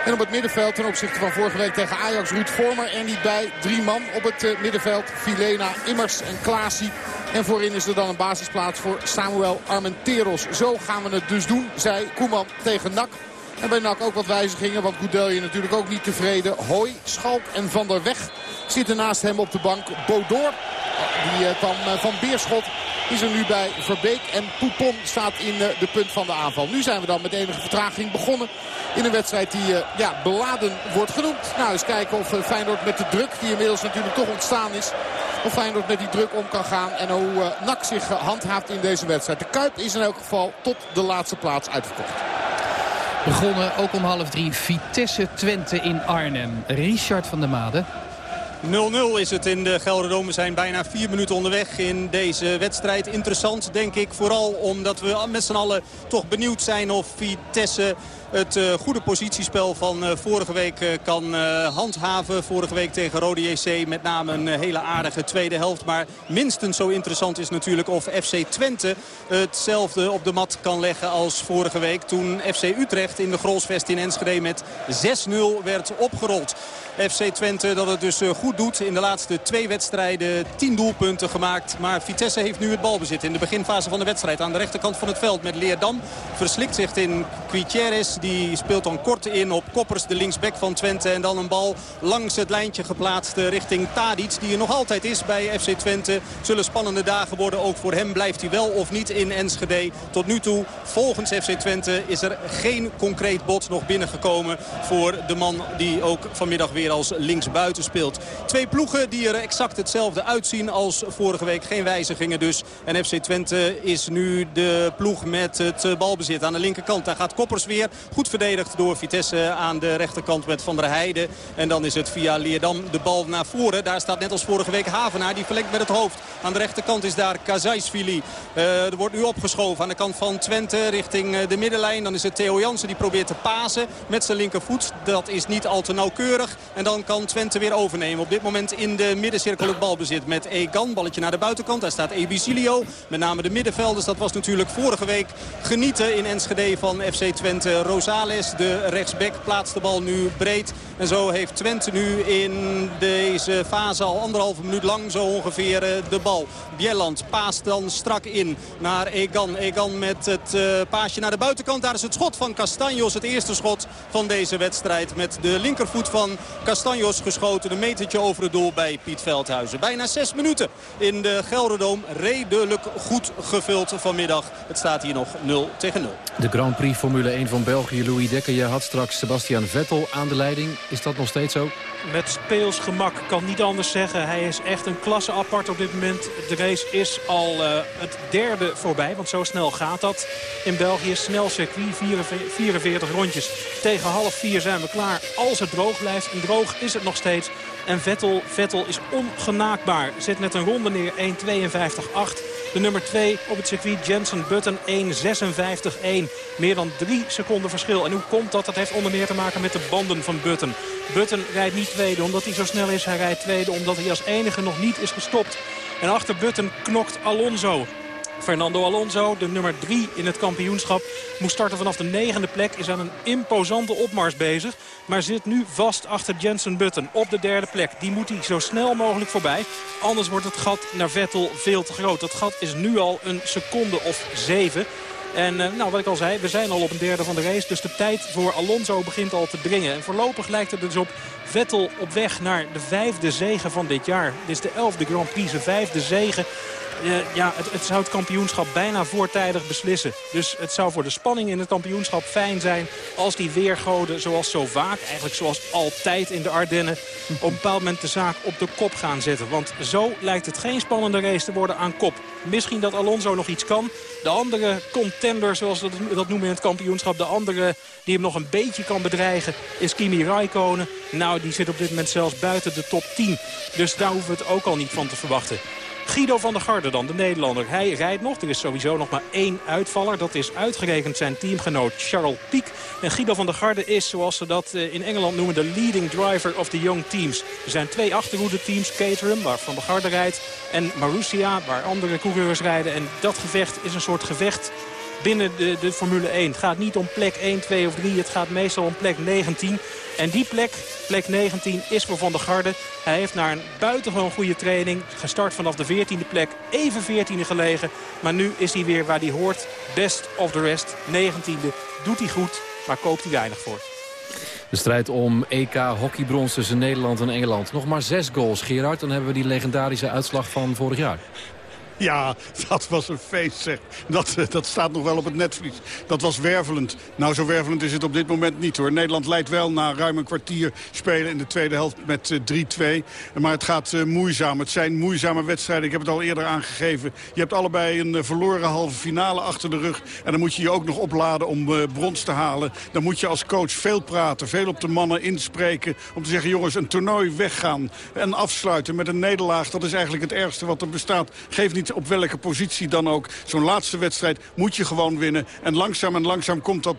En op het middenveld ten opzichte van vorige week tegen Ajax Ruud Vormer er niet bij. Drie man op het uh, middenveld. Filena, Immers en Klaasie. En voorin is er dan een basisplaats voor Samuel Armenteros. Zo gaan we het dus doen, zei Koeman tegen NAC. En bij NAC ook wat wijzigingen, want Goudelje natuurlijk ook niet tevreden. Hooi, Schalk en Van der Weg zitten naast hem op de bank. Bodor, die kwam uh, van Beerschot, is er nu bij Verbeek. En Poupon staat in uh, de punt van de aanval. Nu zijn we dan met enige vertraging begonnen in een wedstrijd die ja, beladen wordt genoemd. Nou, eens kijken of Feyenoord met de druk, die inmiddels natuurlijk toch ontstaan is... Of Feyenoord met die druk om kan gaan en hoe NAC zich handhaaft in deze wedstrijd. De Kuip is in elk geval tot de laatste plaats uitverkocht. Begonnen ook om half drie Vitesse Twente in Arnhem. Richard van der Made. 0-0 is het in de Gelderdoom. We zijn bijna vier minuten onderweg in deze wedstrijd. Interessant denk ik vooral omdat we met z'n allen toch benieuwd zijn of Vitesse het uh, goede positiespel van uh, vorige week uh, kan handhaven. Vorige week tegen Rode JC met name een hele aardige tweede helft. Maar minstens zo interessant is natuurlijk of FC Twente hetzelfde op de mat kan leggen als vorige week. Toen FC Utrecht in de Grolsvest in Enschede met 6-0 werd opgerold. FC Twente dat het dus goed doet. In de laatste twee wedstrijden 10 doelpunten gemaakt. Maar Vitesse heeft nu het balbezit in de beginfase van de wedstrijd. Aan de rechterkant van het veld met Leerdam. Verslikt zich in Quitieres. Die speelt dan kort in op Koppers, de linksback van Twente. En dan een bal langs het lijntje geplaatst richting Tadic. Die er nog altijd is bij FC Twente. Zullen spannende dagen worden. Ook voor hem blijft hij wel of niet in Enschede. Tot nu toe, volgens FC Twente, is er geen concreet bod nog binnengekomen. Voor de man die ook vanmiddag weer als linksbuiten speelt. Twee ploegen die er exact hetzelfde uitzien als vorige week. Geen wijzigingen dus. En FC Twente is nu de ploeg met het balbezit aan de linkerkant. Daar gaat Koppers weer. Goed verdedigd door Vitesse aan de rechterkant met Van der Heijden. En dan is het via Leerdam de bal naar voren. Daar staat net als vorige week Havenaar. Die verlengt met het hoofd. Aan de rechterkant is daar Kazaisvili. Uh, er wordt nu opgeschoven aan de kant van Twente richting de middenlijn. Dan is het Theo Jansen die probeert te pasen met zijn linkervoet. Dat is niet al te nauwkeurig. En dan kan Twente weer overnemen. Op dit moment in de middencirkel het balbezit met Egan. Balletje naar de buitenkant. Daar staat Ebicilio. Met name de middenvelders. Dat was natuurlijk vorige week genieten in Enschede van FC Twente. Rosales, de rechtsback, plaatst de bal nu breed. En zo heeft Twente nu in deze fase al anderhalve minuut lang zo ongeveer eh, de bal. Bjelland paast dan strak in naar Egan. Egan met het uh, paasje naar de buitenkant. Daar is het schot van Castanjos. Het eerste schot van deze wedstrijd. Met de linkervoet van Castanjos geschoten. Een metertje over het doel bij Piet Veldhuizen. Bijna zes minuten in de Gelderdoom. Redelijk goed gevuld vanmiddag. Het staat hier nog 0 tegen 0. De Grand Prix Formule 1 van België, Louis Dekker. Je had straks Sebastian Vettel aan de leiding. Is dat nog steeds zo? Met speelsgemak, kan niet anders zeggen. Hij is echt een klasse apart op dit moment. De race is al uh, het derde voorbij, want zo snel gaat dat. In België snel circuit, 44 rondjes. Tegen half vier zijn we klaar als het droog blijft. En droog is het nog steeds. En Vettel, Vettel is ongenaakbaar. Zet net een ronde neer, 1.52.8. De nummer 2 op het circuit, Jensen Button, 1.56.1. Meer dan drie seconden verschil. En hoe komt dat? Dat heeft onder meer te maken met de banden van Button. Button rijdt niet tweede omdat hij zo snel is. Hij rijdt tweede omdat hij als enige nog niet is gestopt. En achter Button knokt Alonso. Fernando Alonso, de nummer 3 in het kampioenschap, moest starten vanaf de negende plek. Is aan een imposante opmars bezig. Maar zit nu vast achter Jensen Button op de derde plek. Die moet hij zo snel mogelijk voorbij. Anders wordt het gat naar Vettel veel te groot. Dat gat is nu al een seconde of zeven. En nou, wat ik al zei, we zijn al op een derde van de race. Dus de tijd voor Alonso begint al te dringen. En voorlopig lijkt het dus op Vettel op weg naar de vijfde zegen van dit jaar. Dit is de elfde Grand Prix, de vijfde zegen. Uh, ja, het, het, zou het kampioenschap bijna voortijdig beslissen. Dus het zou voor de spanning in het kampioenschap fijn zijn... als die weergoden, zoals zo vaak, eigenlijk zoals altijd in de Ardennen... [laughs] op een bepaald moment de zaak op de kop gaan zetten. Want zo lijkt het geen spannende race te worden aan kop. Misschien dat Alonso nog iets kan. De andere contender, zoals we dat noemen in het kampioenschap... de andere die hem nog een beetje kan bedreigen, is Kimi Raikkonen. Nou, die zit op dit moment zelfs buiten de top 10. Dus daar hoeven we het ook al niet van te verwachten. Guido van der Garde dan, de Nederlander. Hij rijdt nog. Er is sowieso nog maar één uitvaller. Dat is uitgerekend zijn teamgenoot Charles Piek. En Guido van der Garde is, zoals ze dat eh, in Engeland noemen... de leading driver of the young teams. Er zijn twee achterhoede teams. Caterham, waar Van der Garde rijdt. En Marussia, waar andere coureurs rijden. En dat gevecht is een soort gevecht binnen de, de Formule 1. Het gaat niet om plek 1, 2 of 3. Het gaat meestal om plek 19. En die plek, plek 19, is voor Van der Garde. Hij heeft naar een buitengewoon goede training gestart vanaf de 14e plek. Even 14e gelegen. Maar nu is hij weer waar hij hoort. Best of the rest. 19e. Doet hij goed, maar koopt hij weinig voor. De strijd om EK hockeybrons tussen Nederland en Engeland. Nog maar zes goals, Gerard. Dan hebben we die legendarische uitslag van vorig jaar. [laughs] Ja, dat was een feest zeg. Dat, eh, dat staat nog wel op het netvlies. Dat was wervelend. Nou, zo wervelend is het op dit moment niet hoor. Nederland leidt wel na ruim een kwartier spelen in de tweede helft met 3-2. Maar het gaat moeizaam. Het zijn moeizame wedstrijden. Ik heb het al eerder aangegeven. Je hebt allebei een verloren halve finale achter de rug. En dan moet je je ook nog opladen om brons te halen. Dan moet je als coach veel praten, veel op de mannen inspreken. Om te zeggen, jongens, een toernooi weggaan en afsluiten met een nederlaag. Dat is eigenlijk het ergste wat er bestaat. Geef niet op welke positie dan ook. Zo'n laatste wedstrijd moet je gewoon winnen. En langzaam en langzaam komt dat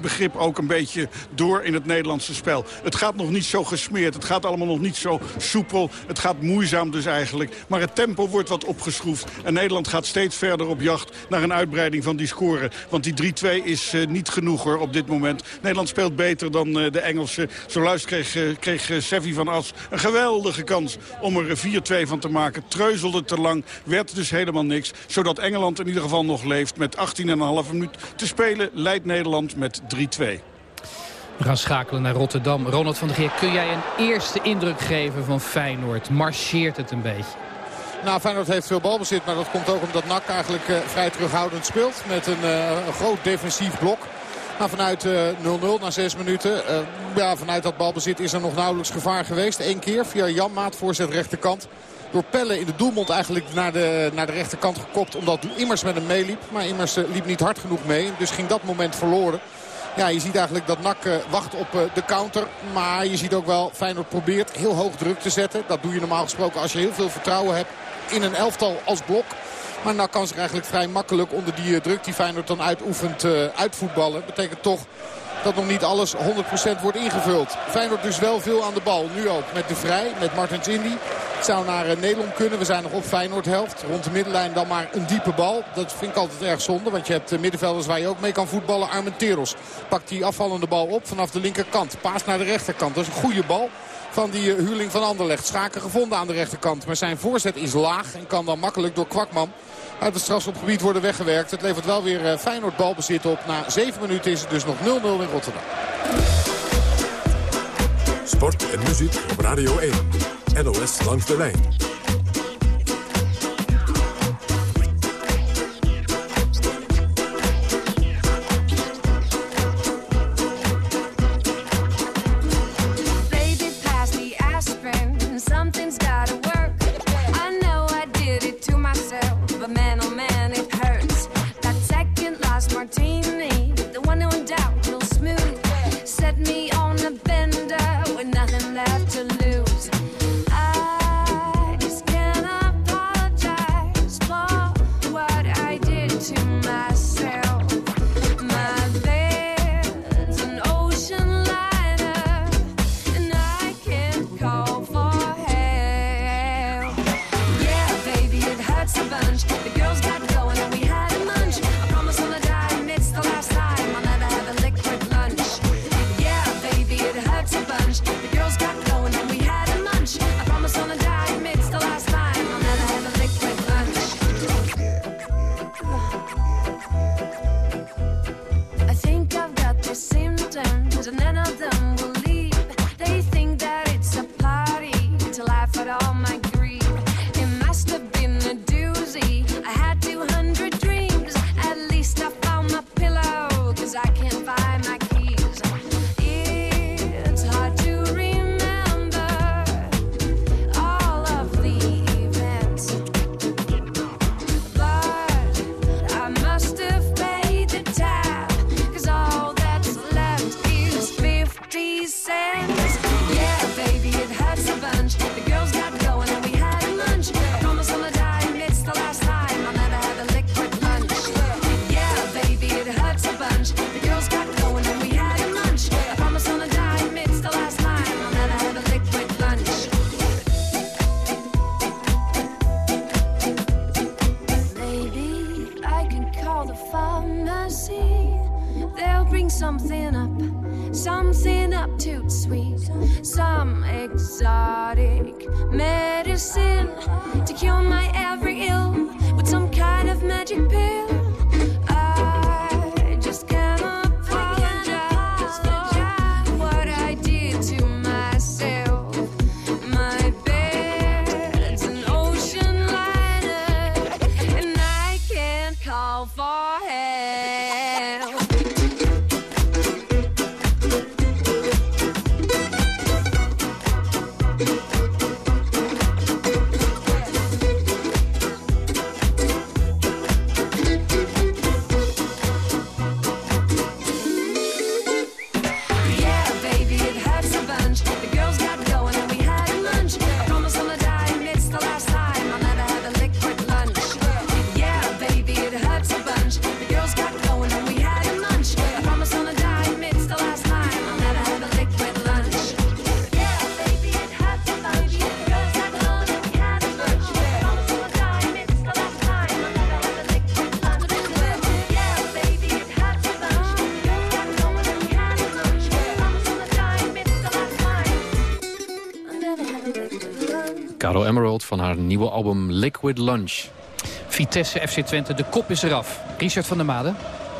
begrip ook een beetje door in het Nederlandse spel. Het gaat nog niet zo gesmeerd. Het gaat allemaal nog niet zo soepel. Het gaat moeizaam dus eigenlijk. Maar het tempo wordt wat opgeschroefd. En Nederland gaat steeds verder op jacht naar een uitbreiding van die score. Want die 3-2 is uh, niet genoeg hoor op dit moment. Nederland speelt beter dan uh, de Engelsen. Zojuist kreeg, uh, kreeg Sevi van As een geweldige kans om er 4-2 van te maken. Treuzelde te lang, werd dus helemaal niks. Zodat Engeland in ieder geval nog leeft. Met 18,5 minuut te spelen leidt Nederland met 3-2. We gaan schakelen naar Rotterdam. Ronald van der Geer, kun jij een eerste indruk geven van Feyenoord? Marcheert het een beetje? Nou, Feyenoord heeft veel balbezit, maar dat komt ook omdat NAC eigenlijk uh, vrij terughoudend speelt. Met een, uh, een groot defensief blok. Nou, vanuit 0-0 uh, na 6 minuten. Uh, ja, vanuit dat balbezit is er nog nauwelijks gevaar geweest. Eén keer via Jan Maat, voorzet rechterkant. Door Pelle in de doelmond eigenlijk naar de, naar de rechterkant gekopt. Omdat Immers met hem meeliep. Maar Immers liep niet hard genoeg mee. Dus ging dat moment verloren. Ja, je ziet eigenlijk dat NAC wacht op de counter. Maar je ziet ook wel, Feyenoord probeert heel hoog druk te zetten. Dat doe je normaal gesproken als je heel veel vertrouwen hebt in een elftal als blok. Maar NAC kan zich eigenlijk vrij makkelijk onder die eh, druk die Feyenoord dan uitoefent uitvoetballen. Betekent toch dat nog niet alles 100% wordt ingevuld. Feyenoord dus wel veel aan de bal. Nu ook met De Vrij, met Martens Indy. Het zou naar uh, Nederland kunnen. We zijn nog op Feyenoord helft. Rond de middenlijn dan maar een diepe bal. Dat vind ik altijd erg zonde. Want je hebt middenvelders waar je ook mee kan voetballen. Armenteros pakt die afvallende bal op vanaf de linkerkant. Paas naar de rechterkant. Dat is een goede bal van die huurling van Anderlecht. Schaken gevonden aan de rechterkant. Maar zijn voorzet is laag en kan dan makkelijk door Kwakman uit het strafschopgebied worden weggewerkt. Het levert wel weer Feyenoord balbezit op. Na 7 minuten is het dus nog 0-0 in Rotterdam. Sport en muziek op Radio 1. NOS langs de lijn. to cure my every ill. Van haar nieuwe album Liquid Lunch. Vitesse FC Twente, de kop is eraf. Richard van der Made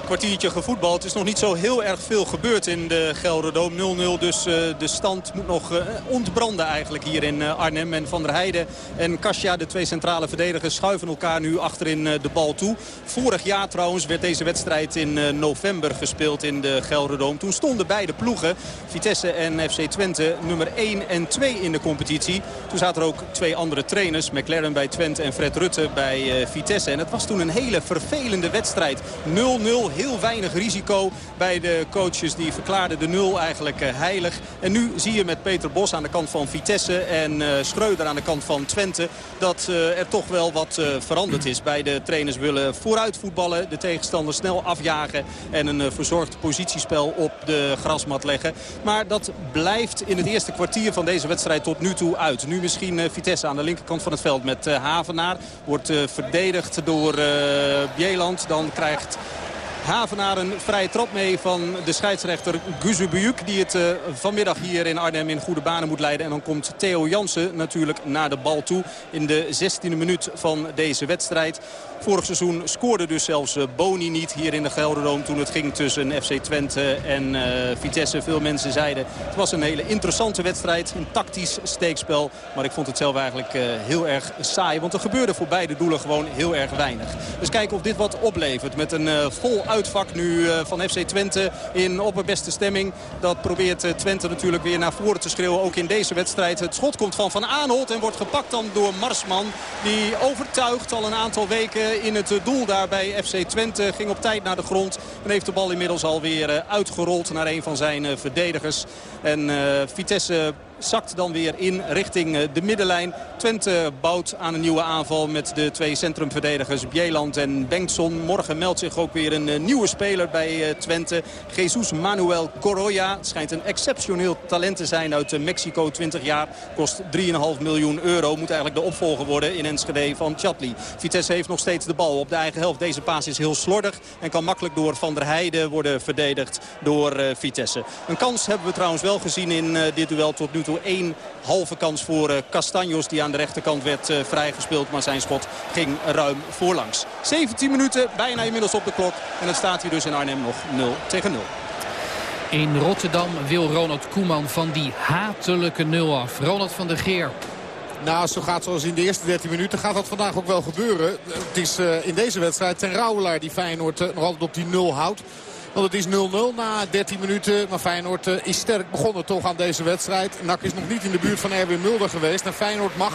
kwartiertje gevoetbald. Het is nog niet zo heel erg veel gebeurd in de Gelderdoom. 0-0, dus uh, de stand moet nog uh, ontbranden eigenlijk hier in uh, Arnhem. En Van der Heijden en Kasia, de twee centrale verdedigers, schuiven elkaar nu achterin de bal toe. Vorig jaar trouwens werd deze wedstrijd in november gespeeld in de Gelderdoom. Toen stonden beide ploegen, Vitesse en FC Twente, nummer 1 en 2 in de competitie. Toen zaten er ook twee andere trainers, McLaren bij Twente en Fred Rutte bij Vitesse. En het was toen een hele vervelende wedstrijd. 0-0 heel weinig risico bij de coaches. Die verklaarden de nul eigenlijk eh, heilig. En nu zie je met Peter Bos aan de kant van Vitesse en uh, Schreuder aan de kant van Twente... dat uh, er toch wel wat veranderd is. Beide trainers willen vooruit voetballen, de tegenstander snel afjagen... en een verzorgd positiespel op de grasmat leggen. Maar dat blijft in het eerste kwartier van deze wedstrijd tot nu toe uit. Nu misschien Vitesse aan de linkerkant van het veld met Havenaar. Wordt verdedigd door Bieland. Dan krijgt Havenaar een vrije trap mee van de scheidsrechter Guzubuyuk. Die het uh, vanmiddag hier in Arnhem in goede banen moet leiden. En dan komt Theo Jansen natuurlijk naar de bal toe in de 16e minuut van deze wedstrijd. Vorig seizoen scoorde dus zelfs eh, Boni niet hier in de Gelderdoom... toen het ging tussen FC Twente en uh, Vitesse. Veel mensen zeiden het was een hele interessante wedstrijd. Een tactisch steekspel. Maar ik vond het zelf eigenlijk uh, heel erg saai. Want er gebeurde voor beide doelen gewoon heel erg weinig. Dus kijken of dit wat oplevert. Met een vol uitvak nu van FC Twente in opperbeste stemming. Dat probeert Twente natuurlijk weer naar voren te schreeuwen. Ook in deze wedstrijd. Het schot komt van Van Aanholt en wordt gepakt dan door Marsman. Die overtuigt al een aantal weken in het doel daar bij FC Twente. Ging op tijd naar de grond en heeft de bal inmiddels alweer eh, uitgerold naar een van zijn eh, verdedigers. En Vitesse zakt dan weer in richting eh, de middenlijn. Twente bouwt aan een nieuwe aanval met de twee centrumverdedigers Bieland en Bengtson. Morgen meldt zich ook weer een eh, nieuwe speler bij eh, Twente. Jesus Manuel Corolla. Schijnt een exceptioneel talent te zijn uit Mexico. 20 jaar, kost 3,5 miljoen euro. Moet eigenlijk de opvolger worden in Enschede van Chatli. Vitesse heeft nog steeds de bal op de eigen helft. Deze paas is heel slordig en kan makkelijk door Van der Heijden worden verdedigd door Vitesse. Een kans hebben we trouwens wel gezien in dit duel tot nu toe toe één halve kans voor uh, Castanjos die aan de rechterkant werd uh, vrijgespeeld. Maar zijn schot ging ruim voorlangs. 17 minuten, bijna inmiddels op de klok. En het staat hier dus in Arnhem nog 0 tegen 0. In Rotterdam wil Ronald Koeman van die hatelijke 0 af. Ronald van der Geer. Nou, zo gaat zoals in de eerste 13 minuten gaat dat vandaag ook wel gebeuren. Het is uh, in deze wedstrijd ten Rauwelaar die Feyenoord nog altijd op die 0 houdt. Want het is 0-0 na 13 minuten. Maar Feyenoord eh, is sterk begonnen toch aan deze wedstrijd. Nak is nog niet in de buurt van Erwin Mulder geweest. En Feyenoord mag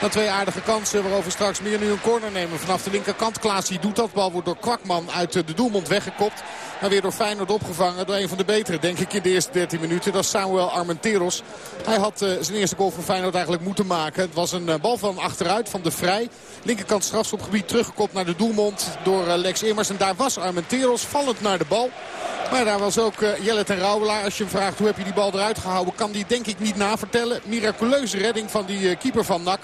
na twee aardige kansen waarover straks meer nu een corner nemen. Vanaf de linkerkant Klaasie doet dat. Bal wordt door Kwakman uit de doelmond weggekopt. Maar weer door Feyenoord opgevangen door een van de betere denk ik in de eerste 13 minuten. Dat is Samuel Armenteros. Hij had uh, zijn eerste goal voor Feyenoord eigenlijk moeten maken. Het was een bal van achteruit van de Vrij. Linkerkant strafschopgebied teruggekopt naar de doelmond door Lex Immers. En daar was Armenteros vallend naar de bal. Maar daar was ook uh, Jelle ten Rauwelaar. Als je hem vraagt hoe heb je die bal eruit gehouden... kan die denk ik niet navertellen. Miraculeuze redding van die uh, keeper van NAC.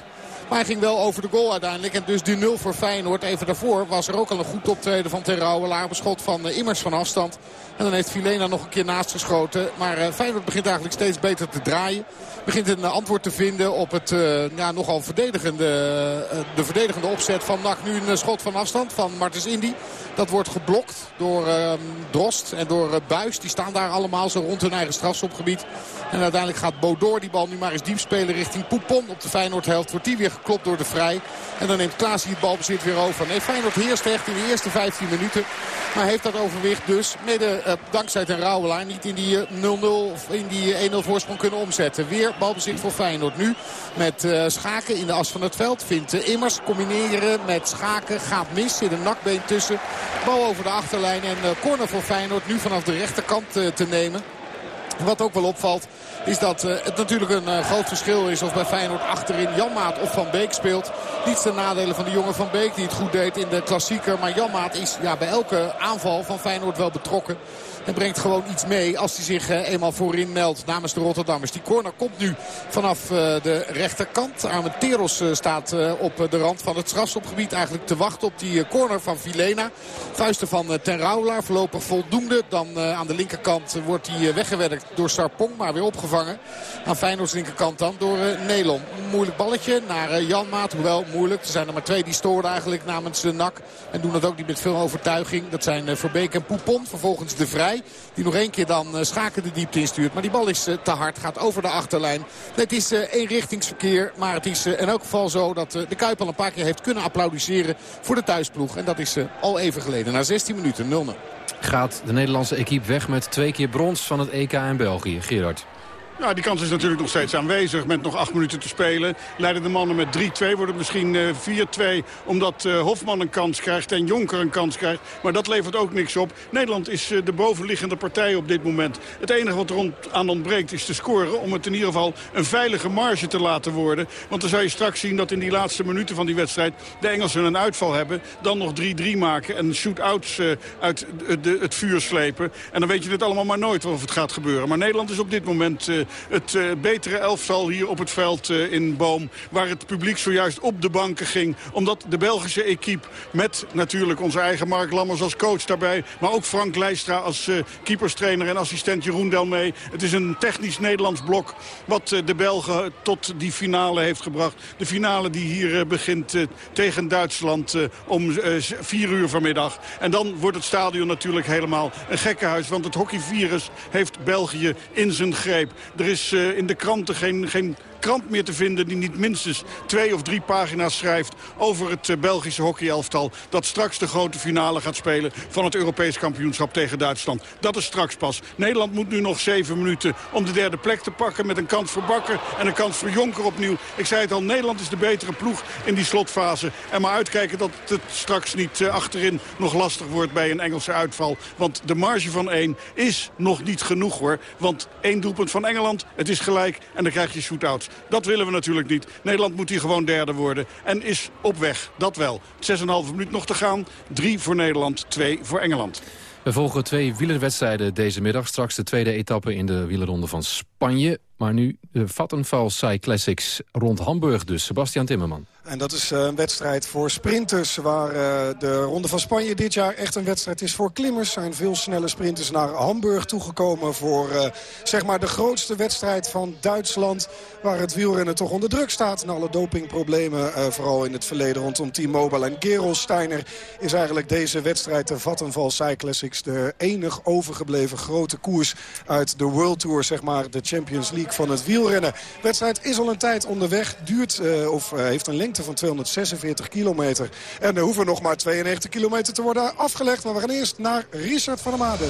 Maar hij ging wel over de goal uiteindelijk. En dus de 0 voor Feyenoord. Even daarvoor was er ook al een goed optreden van Ten Rauwelaar. Een schot van uh, Immers van afstand. En dan heeft Filena nog een keer naast geschoten. Maar Feyenoord begint eigenlijk steeds beter te draaien. Begint een antwoord te vinden op het uh, ja, nogal verdedigende, de verdedigende opzet van NAC. Nu een schot van afstand van Martens Indy. Dat wordt geblokt door uh, Drost en door Buis. Die staan daar allemaal zo rond hun eigen strafschopgebied. En uiteindelijk gaat Bodor die bal nu maar eens diep spelen richting Poupon op de Feyenoord-helft. Wordt die weer geklopt door de Vrij. En dan neemt Klaas het balbezit weer over. Nee, Feyenoord heerst echt in de eerste 15 minuten. Maar heeft dat overwicht dus mede uh, dankzij ten Rauwelaar niet in die 0-0 of in die 1-0 voorsprong kunnen omzetten. Weer balbezit voor Feyenoord nu met uh, Schaken in de as van het veld. Vindt Immers combineren met Schaken. Gaat mis, zit een nakbeen tussen. Bal over de achterlijn en uh, corner voor Feyenoord nu vanaf de rechterkant te nemen. Wat ook wel opvalt is dat uh, het natuurlijk een uh, groot verschil is of bij Feyenoord achterin Janmaat of Van Beek speelt. Niets ten nadele van de jongen Van Beek die het goed deed in de klassieker. Maar Janmaat is ja, bij elke aanval van Feyenoord wel betrokken. En brengt gewoon iets mee als hij zich uh, eenmaal voorin meldt namens de Rotterdammers. Die corner komt nu vanaf de rechterkant. Armenteros staat op de rand van het strafschopgebied eigenlijk te wachten op die corner van Vilena. Vuisten van Ten Rauwelaar voorlopig voldoende. Dan aan de linkerkant wordt hij weggewerkt door Sarpong. Maar weer opgevangen aan Feyenoord's linkerkant dan door Nelon. Moeilijk balletje naar Jan Maat. Hoewel moeilijk. Er zijn er maar twee die storen eigenlijk namens de NAC. En doen dat ook niet met veel overtuiging. Dat zijn Verbeek en Poupon. Vervolgens De Vrij. Die nog één keer dan Schaken de diepte instuurt. Maar die bal is te hard. Gaat over de achterlijn. Het is eenrichtingsverkeer. Maar het is in elk geval zo dat de Kuip al een paar keer heeft kunnen applaudisseren voor de thuisploeg. En dat is al even geleden. Na 16 minuten 0-0. Gaat de Nederlandse equipe weg met twee keer brons van het EK in België. Gerard. Ja, die kans is natuurlijk nog steeds aanwezig. Met nog acht minuten te spelen leiden de mannen met 3-2. Wordt het misschien 4-2 eh, omdat uh, Hofman een kans krijgt en Jonker een kans krijgt. Maar dat levert ook niks op. Nederland is uh, de bovenliggende partij op dit moment. Het enige wat er aan ontbreekt is te scoren... om het in ieder geval een veilige marge te laten worden. Want dan zou je straks zien dat in die laatste minuten van die wedstrijd... de Engelsen een uitval hebben, dan nog 3-3 maken... en shootouts uit het vuur slepen. En dan weet je het allemaal maar nooit of het gaat gebeuren. Maar Nederland is op dit moment het uh, betere elftal hier op het veld uh, in Boom. Waar het publiek zojuist op de banken ging. Omdat de Belgische equipe met natuurlijk onze eigen Mark Lammers als coach daarbij. Maar ook Frank Leistra als uh, keeperstrainer en assistent Jeroen Delmee. Het is een technisch Nederlands blok wat de Belgen tot die finale heeft gebracht. De finale die hier begint tegen Duitsland om vier uur vanmiddag. En dan wordt het stadion natuurlijk helemaal een gekkenhuis. Want het hockeyvirus heeft België in zijn greep. Er is uh, in de kranten geen, geen krant meer te vinden die niet minstens twee of drie pagina's schrijft over het uh, Belgische hockeyelftal. Dat straks de grote finale gaat spelen van het Europees kampioenschap tegen Duitsland. Dat is straks pas. Nederland moet nu nog zeven minuten om de derde plek te pakken met een kans voor Bakker en een kans voor Jonker opnieuw. Ik zei het al, Nederland is de betere ploeg in die slotfase. En maar uitkijken dat het straks niet uh, achterin nog lastig wordt bij een Engelse uitval. Want de marge van één is nog niet genoeg hoor. Want één doelpunt van Engeland, het is gelijk en dan krijg je shootouts. Dat willen we natuurlijk niet. Nederland moet hier gewoon derde worden. En is op weg, dat wel. 6,5 minuut nog te gaan. Drie voor Nederland, twee voor Engeland. We volgen twee wielerwedstrijden deze middag. Straks de tweede etappe in de wielerronde van Spanje. Maar nu de Vattenfall Sai Classics rond Hamburg dus. Sebastian Timmerman. En dat is eh, een wedstrijd voor sprinters. Waar uh, de Ronde van Spanje dit jaar echt een wedstrijd is voor klimmers. zijn veel snelle sprinters naar Hamburg toegekomen. Voor uh, zeg maar de grootste wedstrijd van Duitsland. Waar het wielrennen toch onder druk staat. En alle dopingproblemen. vooral in het verleden rondom T-Mobile en Gerolsteiner. Is eigenlijk deze wedstrijd de Vattenval Cyclassics. De enig overgebleven grote koers uit de World Tour. Zeg maar de Champions League van het wielrennen. De wedstrijd is al een tijd onderweg. Duurt of heeft een lengte van 246 kilometer. En er hoeven nog maar 92 kilometer te worden afgelegd. Maar we gaan eerst naar Richard van der Made.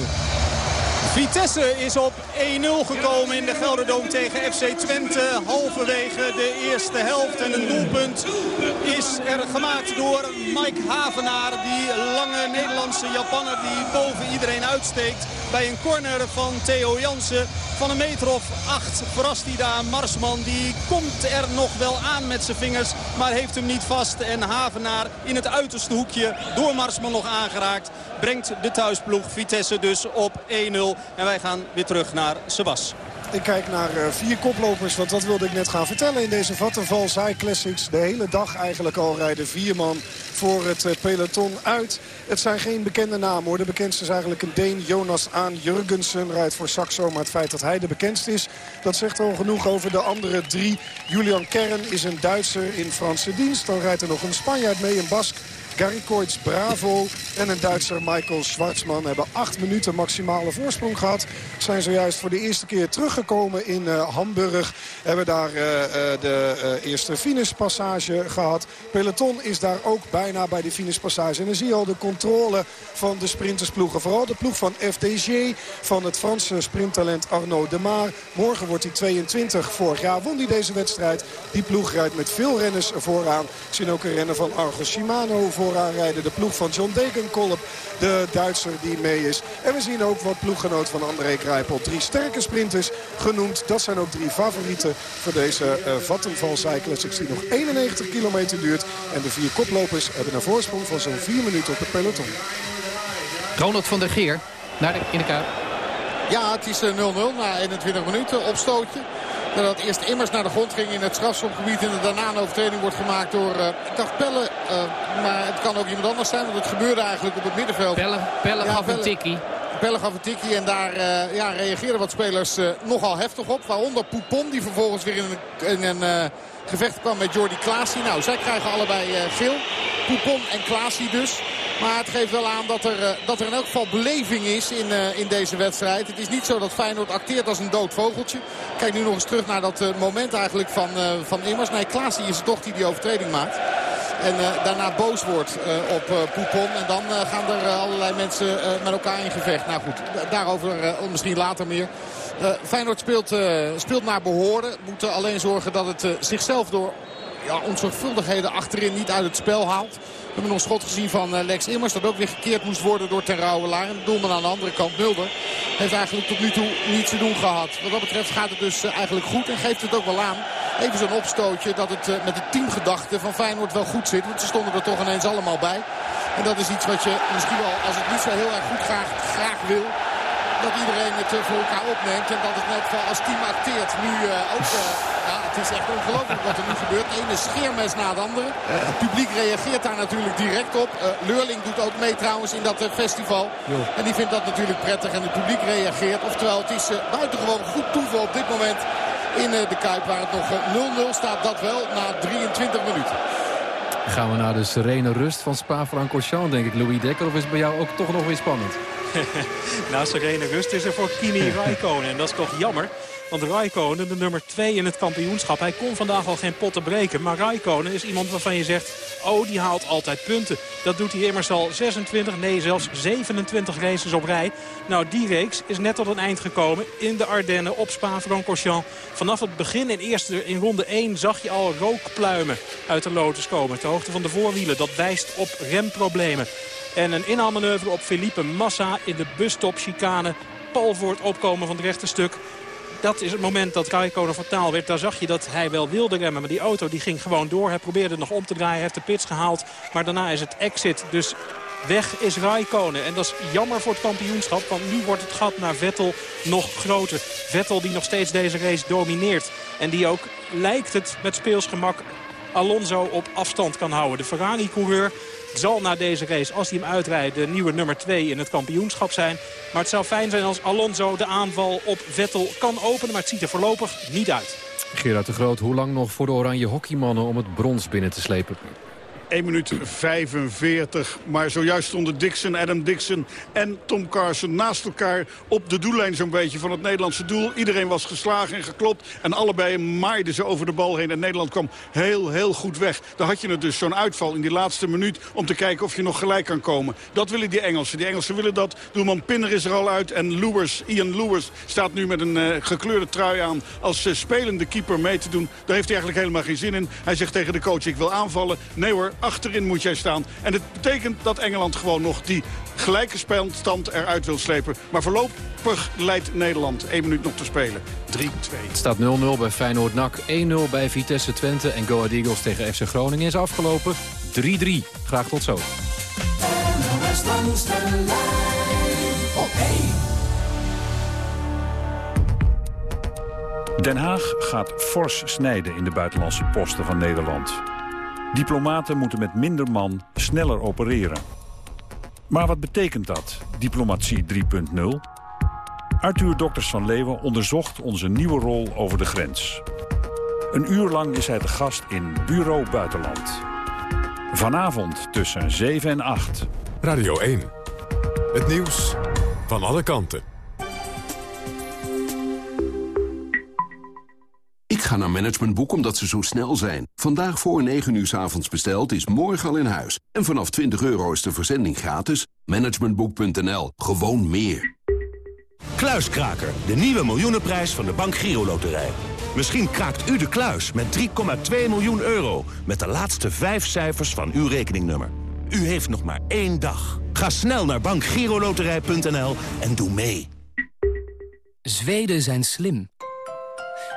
Vitesse is op 1-0 gekomen in de Gelderdoom tegen FC Twente. Halverwege de eerste helft. En een doelpunt is er gemaakt door Mike Havenaar. Die lange Nederlandse Japanner die boven iedereen uitsteekt. Bij een corner van Theo Jansen. Van een meter of acht verrast hij daar. Marsman die komt er nog wel aan met zijn vingers. Maar heeft hem niet vast. En Havenaar in het uiterste hoekje door Marsman nog aangeraakt. Brengt de thuisploeg Vitesse dus op 1-0. En wij gaan weer terug naar Sebas. Ik kijk naar uh, vier koplopers, want dat wilde ik net gaan vertellen in deze Vattenval Zai Classics. De hele dag eigenlijk al rijden vier man voor het uh, peloton uit. Het zijn geen bekende namen hoor. De bekendste is eigenlijk een Deen, Jonas Aan Jurgensen. Rijdt voor Saxo, maar het feit dat hij de bekendste is... dat zegt al genoeg over de andere drie. Julian Kern is een Duitser in Franse dienst. Dan rijdt er nog een Spanjaard mee, een Bask... Gary Koits Bravo en een Duitser Michael Schwarzman hebben acht minuten maximale voorsprong gehad. Zijn zojuist voor de eerste keer teruggekomen in uh, Hamburg. Hebben daar uh, de uh, eerste finishpassage gehad. Peloton is daar ook bijna bij de finishpassage. En dan zie je al de controle van de sprintersploegen. Vooral de ploeg van FDG, van het Franse sprinttalent Arnaud Demar. Morgen wordt hij 22. Vorig jaar won hij deze wedstrijd. Die ploeg rijdt met veel renners vooraan. Zien ook een renner van Argo Shimano vooraan rijden. De ploeg van John Degenkolb, de Duitser die mee is. En we zien ook wat ploeggenoot van André Krijpel. Drie sterke sprinters genoemd. Dat zijn ook drie favorieten voor deze uh, Vattenval Cyclassics die nog 91 kilometer duurt. En de vier koplopers hebben een voorsprong van zo'n vier minuten op het peloton. Ronald van der Geer naar de, in de kuip. Ja, het is 0-0 na 21 minuten. Opstootje. Nadat eerst immers naar de grond ging in het strafschopgebied. En daarna een overtreding wordt gemaakt door, uh, ik dacht Pelle. Uh, maar het kan ook iemand anders zijn. Want het gebeurde eigenlijk op het middenveld. Pelle, Pelle ja, gaf een tikkie. Pelle gaf een tikje en daar ja, reageerden wat spelers nogal heftig op. Waaronder Poupon die vervolgens weer in een, in een gevecht kwam met Jordi Klaasie. Nou, zij krijgen allebei geel. Poupon en Klaasie dus. Maar het geeft wel aan dat er, dat er in elk geval beleving is in, in deze wedstrijd. Het is niet zo dat Feyenoord acteert als een dood vogeltje. Kijk nu nog eens terug naar dat moment eigenlijk van, van Immers. Nee, Klaasie is het toch die die overtreding maakt. En daarna boos wordt op uh, Poupon. En dan gaan er allerlei mensen met elkaar in gevecht. Nou goed, daarover misschien later meer. Feyenoord speelt, speelt naar behoren. Moet alleen zorgen dat het zichzelf door ja, onzorgvuldigheden achterin niet uit het spel haalt. We hebben nog schot gezien van eh, Lex Immers. Dat ook weer gekeerd moest worden door Ten Rauwelaar. En de doelman aan de andere kant, Mulder, heeft eigenlijk tot nu toe niets te doen gehad. Wat dat betreft gaat het dus eh, eigenlijk goed. En geeft het ook wel aan. Even zo'n opstootje dat het eh, met de teamgedachte van Feyenoord wel goed zit. Want ze stonden er toch ineens allemaal bij. En dat is iets wat je misschien wel, als het niet zo heel erg goed graag, graag wil dat iedereen het voor elkaar opneemt. En dat het net als team acteert. Nu ook ja, het is echt ongelooflijk wat er nu gebeurt. De ene scheermes na het andere. Het publiek reageert daar natuurlijk direct op. Leurling doet ook mee trouwens in dat festival. En die vindt dat natuurlijk prettig en het publiek reageert. Oftewel, het is buitengewoon goed toeval op dit moment in de Kuip. Waar het nog 0-0 staat, dat wel, na 23 minuten. Gaan we naar de serene rust van Spa-Francorchamps, denk ik, Louis Dekker? Of is het bij jou ook toch nog weer spannend? [laughs] nou, serene rust is er voor Kimi [laughs] Raikkonen. En dat is toch jammer. Want Raikkonen, de nummer 2 in het kampioenschap, hij kon vandaag al geen potten breken. Maar Raikkonen is iemand waarvan je zegt, oh die haalt altijd punten. Dat doet hij immers al 26, nee zelfs 27 races op rij. Nou die reeks is net tot een eind gekomen in de Ardennen op Spa-Francorchamps. Vanaf het begin in, eerste, in ronde 1 zag je al rookpluimen uit de Lotus komen. Ter hoogte van de voorwielen, dat wijst op remproblemen. En een inhaalmanoeuvre op Felipe Massa in de busstop chicane. Pal voor het opkomen van het rechte stuk. Dat is het moment dat Raikkonen fataal werd. Daar zag je dat hij wel wilde remmen. Maar die auto die ging gewoon door. Hij probeerde nog om te draaien. Hij heeft de pits gehaald. Maar daarna is het exit. Dus weg is Raikkonen. En dat is jammer voor het kampioenschap. Want nu wordt het gat naar Vettel nog groter. Vettel die nog steeds deze race domineert. En die ook, lijkt het met speelsgemak, Alonso op afstand kan houden. De Ferrari-coureur zal na deze race, als hij hem uitrijdt, de nieuwe nummer 2 in het kampioenschap zijn. Maar het zou fijn zijn als Alonso de aanval op Vettel kan openen. Maar het ziet er voorlopig niet uit. Gerard de Groot, hoe lang nog voor de oranje hockeymannen om het brons binnen te slepen? 1 minuut 45. Maar zojuist stonden Dixon, Adam Dixon en Tom Carson naast elkaar op de doellijn zo'n beetje van het Nederlandse doel. Iedereen was geslagen en geklopt en allebei maaiden ze over de bal heen. En Nederland kwam heel, heel goed weg. Dan had je het dus zo'n uitval in die laatste minuut om te kijken of je nog gelijk kan komen. Dat willen die Engelsen. Die Engelsen willen dat. Doelman Pinner is er al uit en Lewis, Ian Lewis staat nu met een uh, gekleurde trui aan als uh, spelende keeper mee te doen. Daar heeft hij eigenlijk helemaal geen zin in. Hij zegt tegen de coach ik wil aanvallen. Nee hoor, achterin moet jij staan. En het betekent dat Engeland gewoon nog die gelijke speelstand eruit wil slepen. Maar voorlopig leidt Nederland. 1 minuut nog te spelen. 3-2. Het staat 0-0 bij Feyenoord NAC. 1-0 bij Vitesse Twente. En Go Ahead Eagles tegen FC Groningen is afgelopen. 3-3. Graag tot zo. Den Haag gaat fors snijden in de buitenlandse posten van Nederland. Diplomaten moeten met minder man sneller opereren. Maar wat betekent dat, diplomatie 3.0? Arthur Dokters van Leeuwen onderzocht onze nieuwe rol over de grens. Een uur lang is hij te gast in Bureau Buitenland. Vanavond tussen 7 en 8. Radio 1. Het nieuws van alle kanten. Ik ga naar Managementboek omdat ze zo snel zijn. Vandaag voor 9 uur s avonds besteld is morgen al in huis. En vanaf 20 euro is de verzending gratis. Managementboek.nl. Gewoon meer. Kluiskraker, de nieuwe miljoenenprijs van de Bank Giro Loterij. Misschien kraakt u de kluis met 3,2 miljoen euro... met de laatste vijf cijfers van uw rekeningnummer. U heeft nog maar één dag. Ga snel naar bankgiroloterij.nl en doe mee. Zweden zijn slim.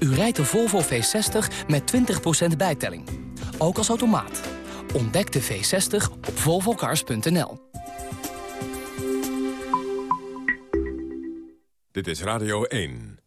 U rijdt de Volvo V60 met 20% bijtelling. Ook als automaat. Ontdek de V60 op volvocars.nl. Dit is Radio 1.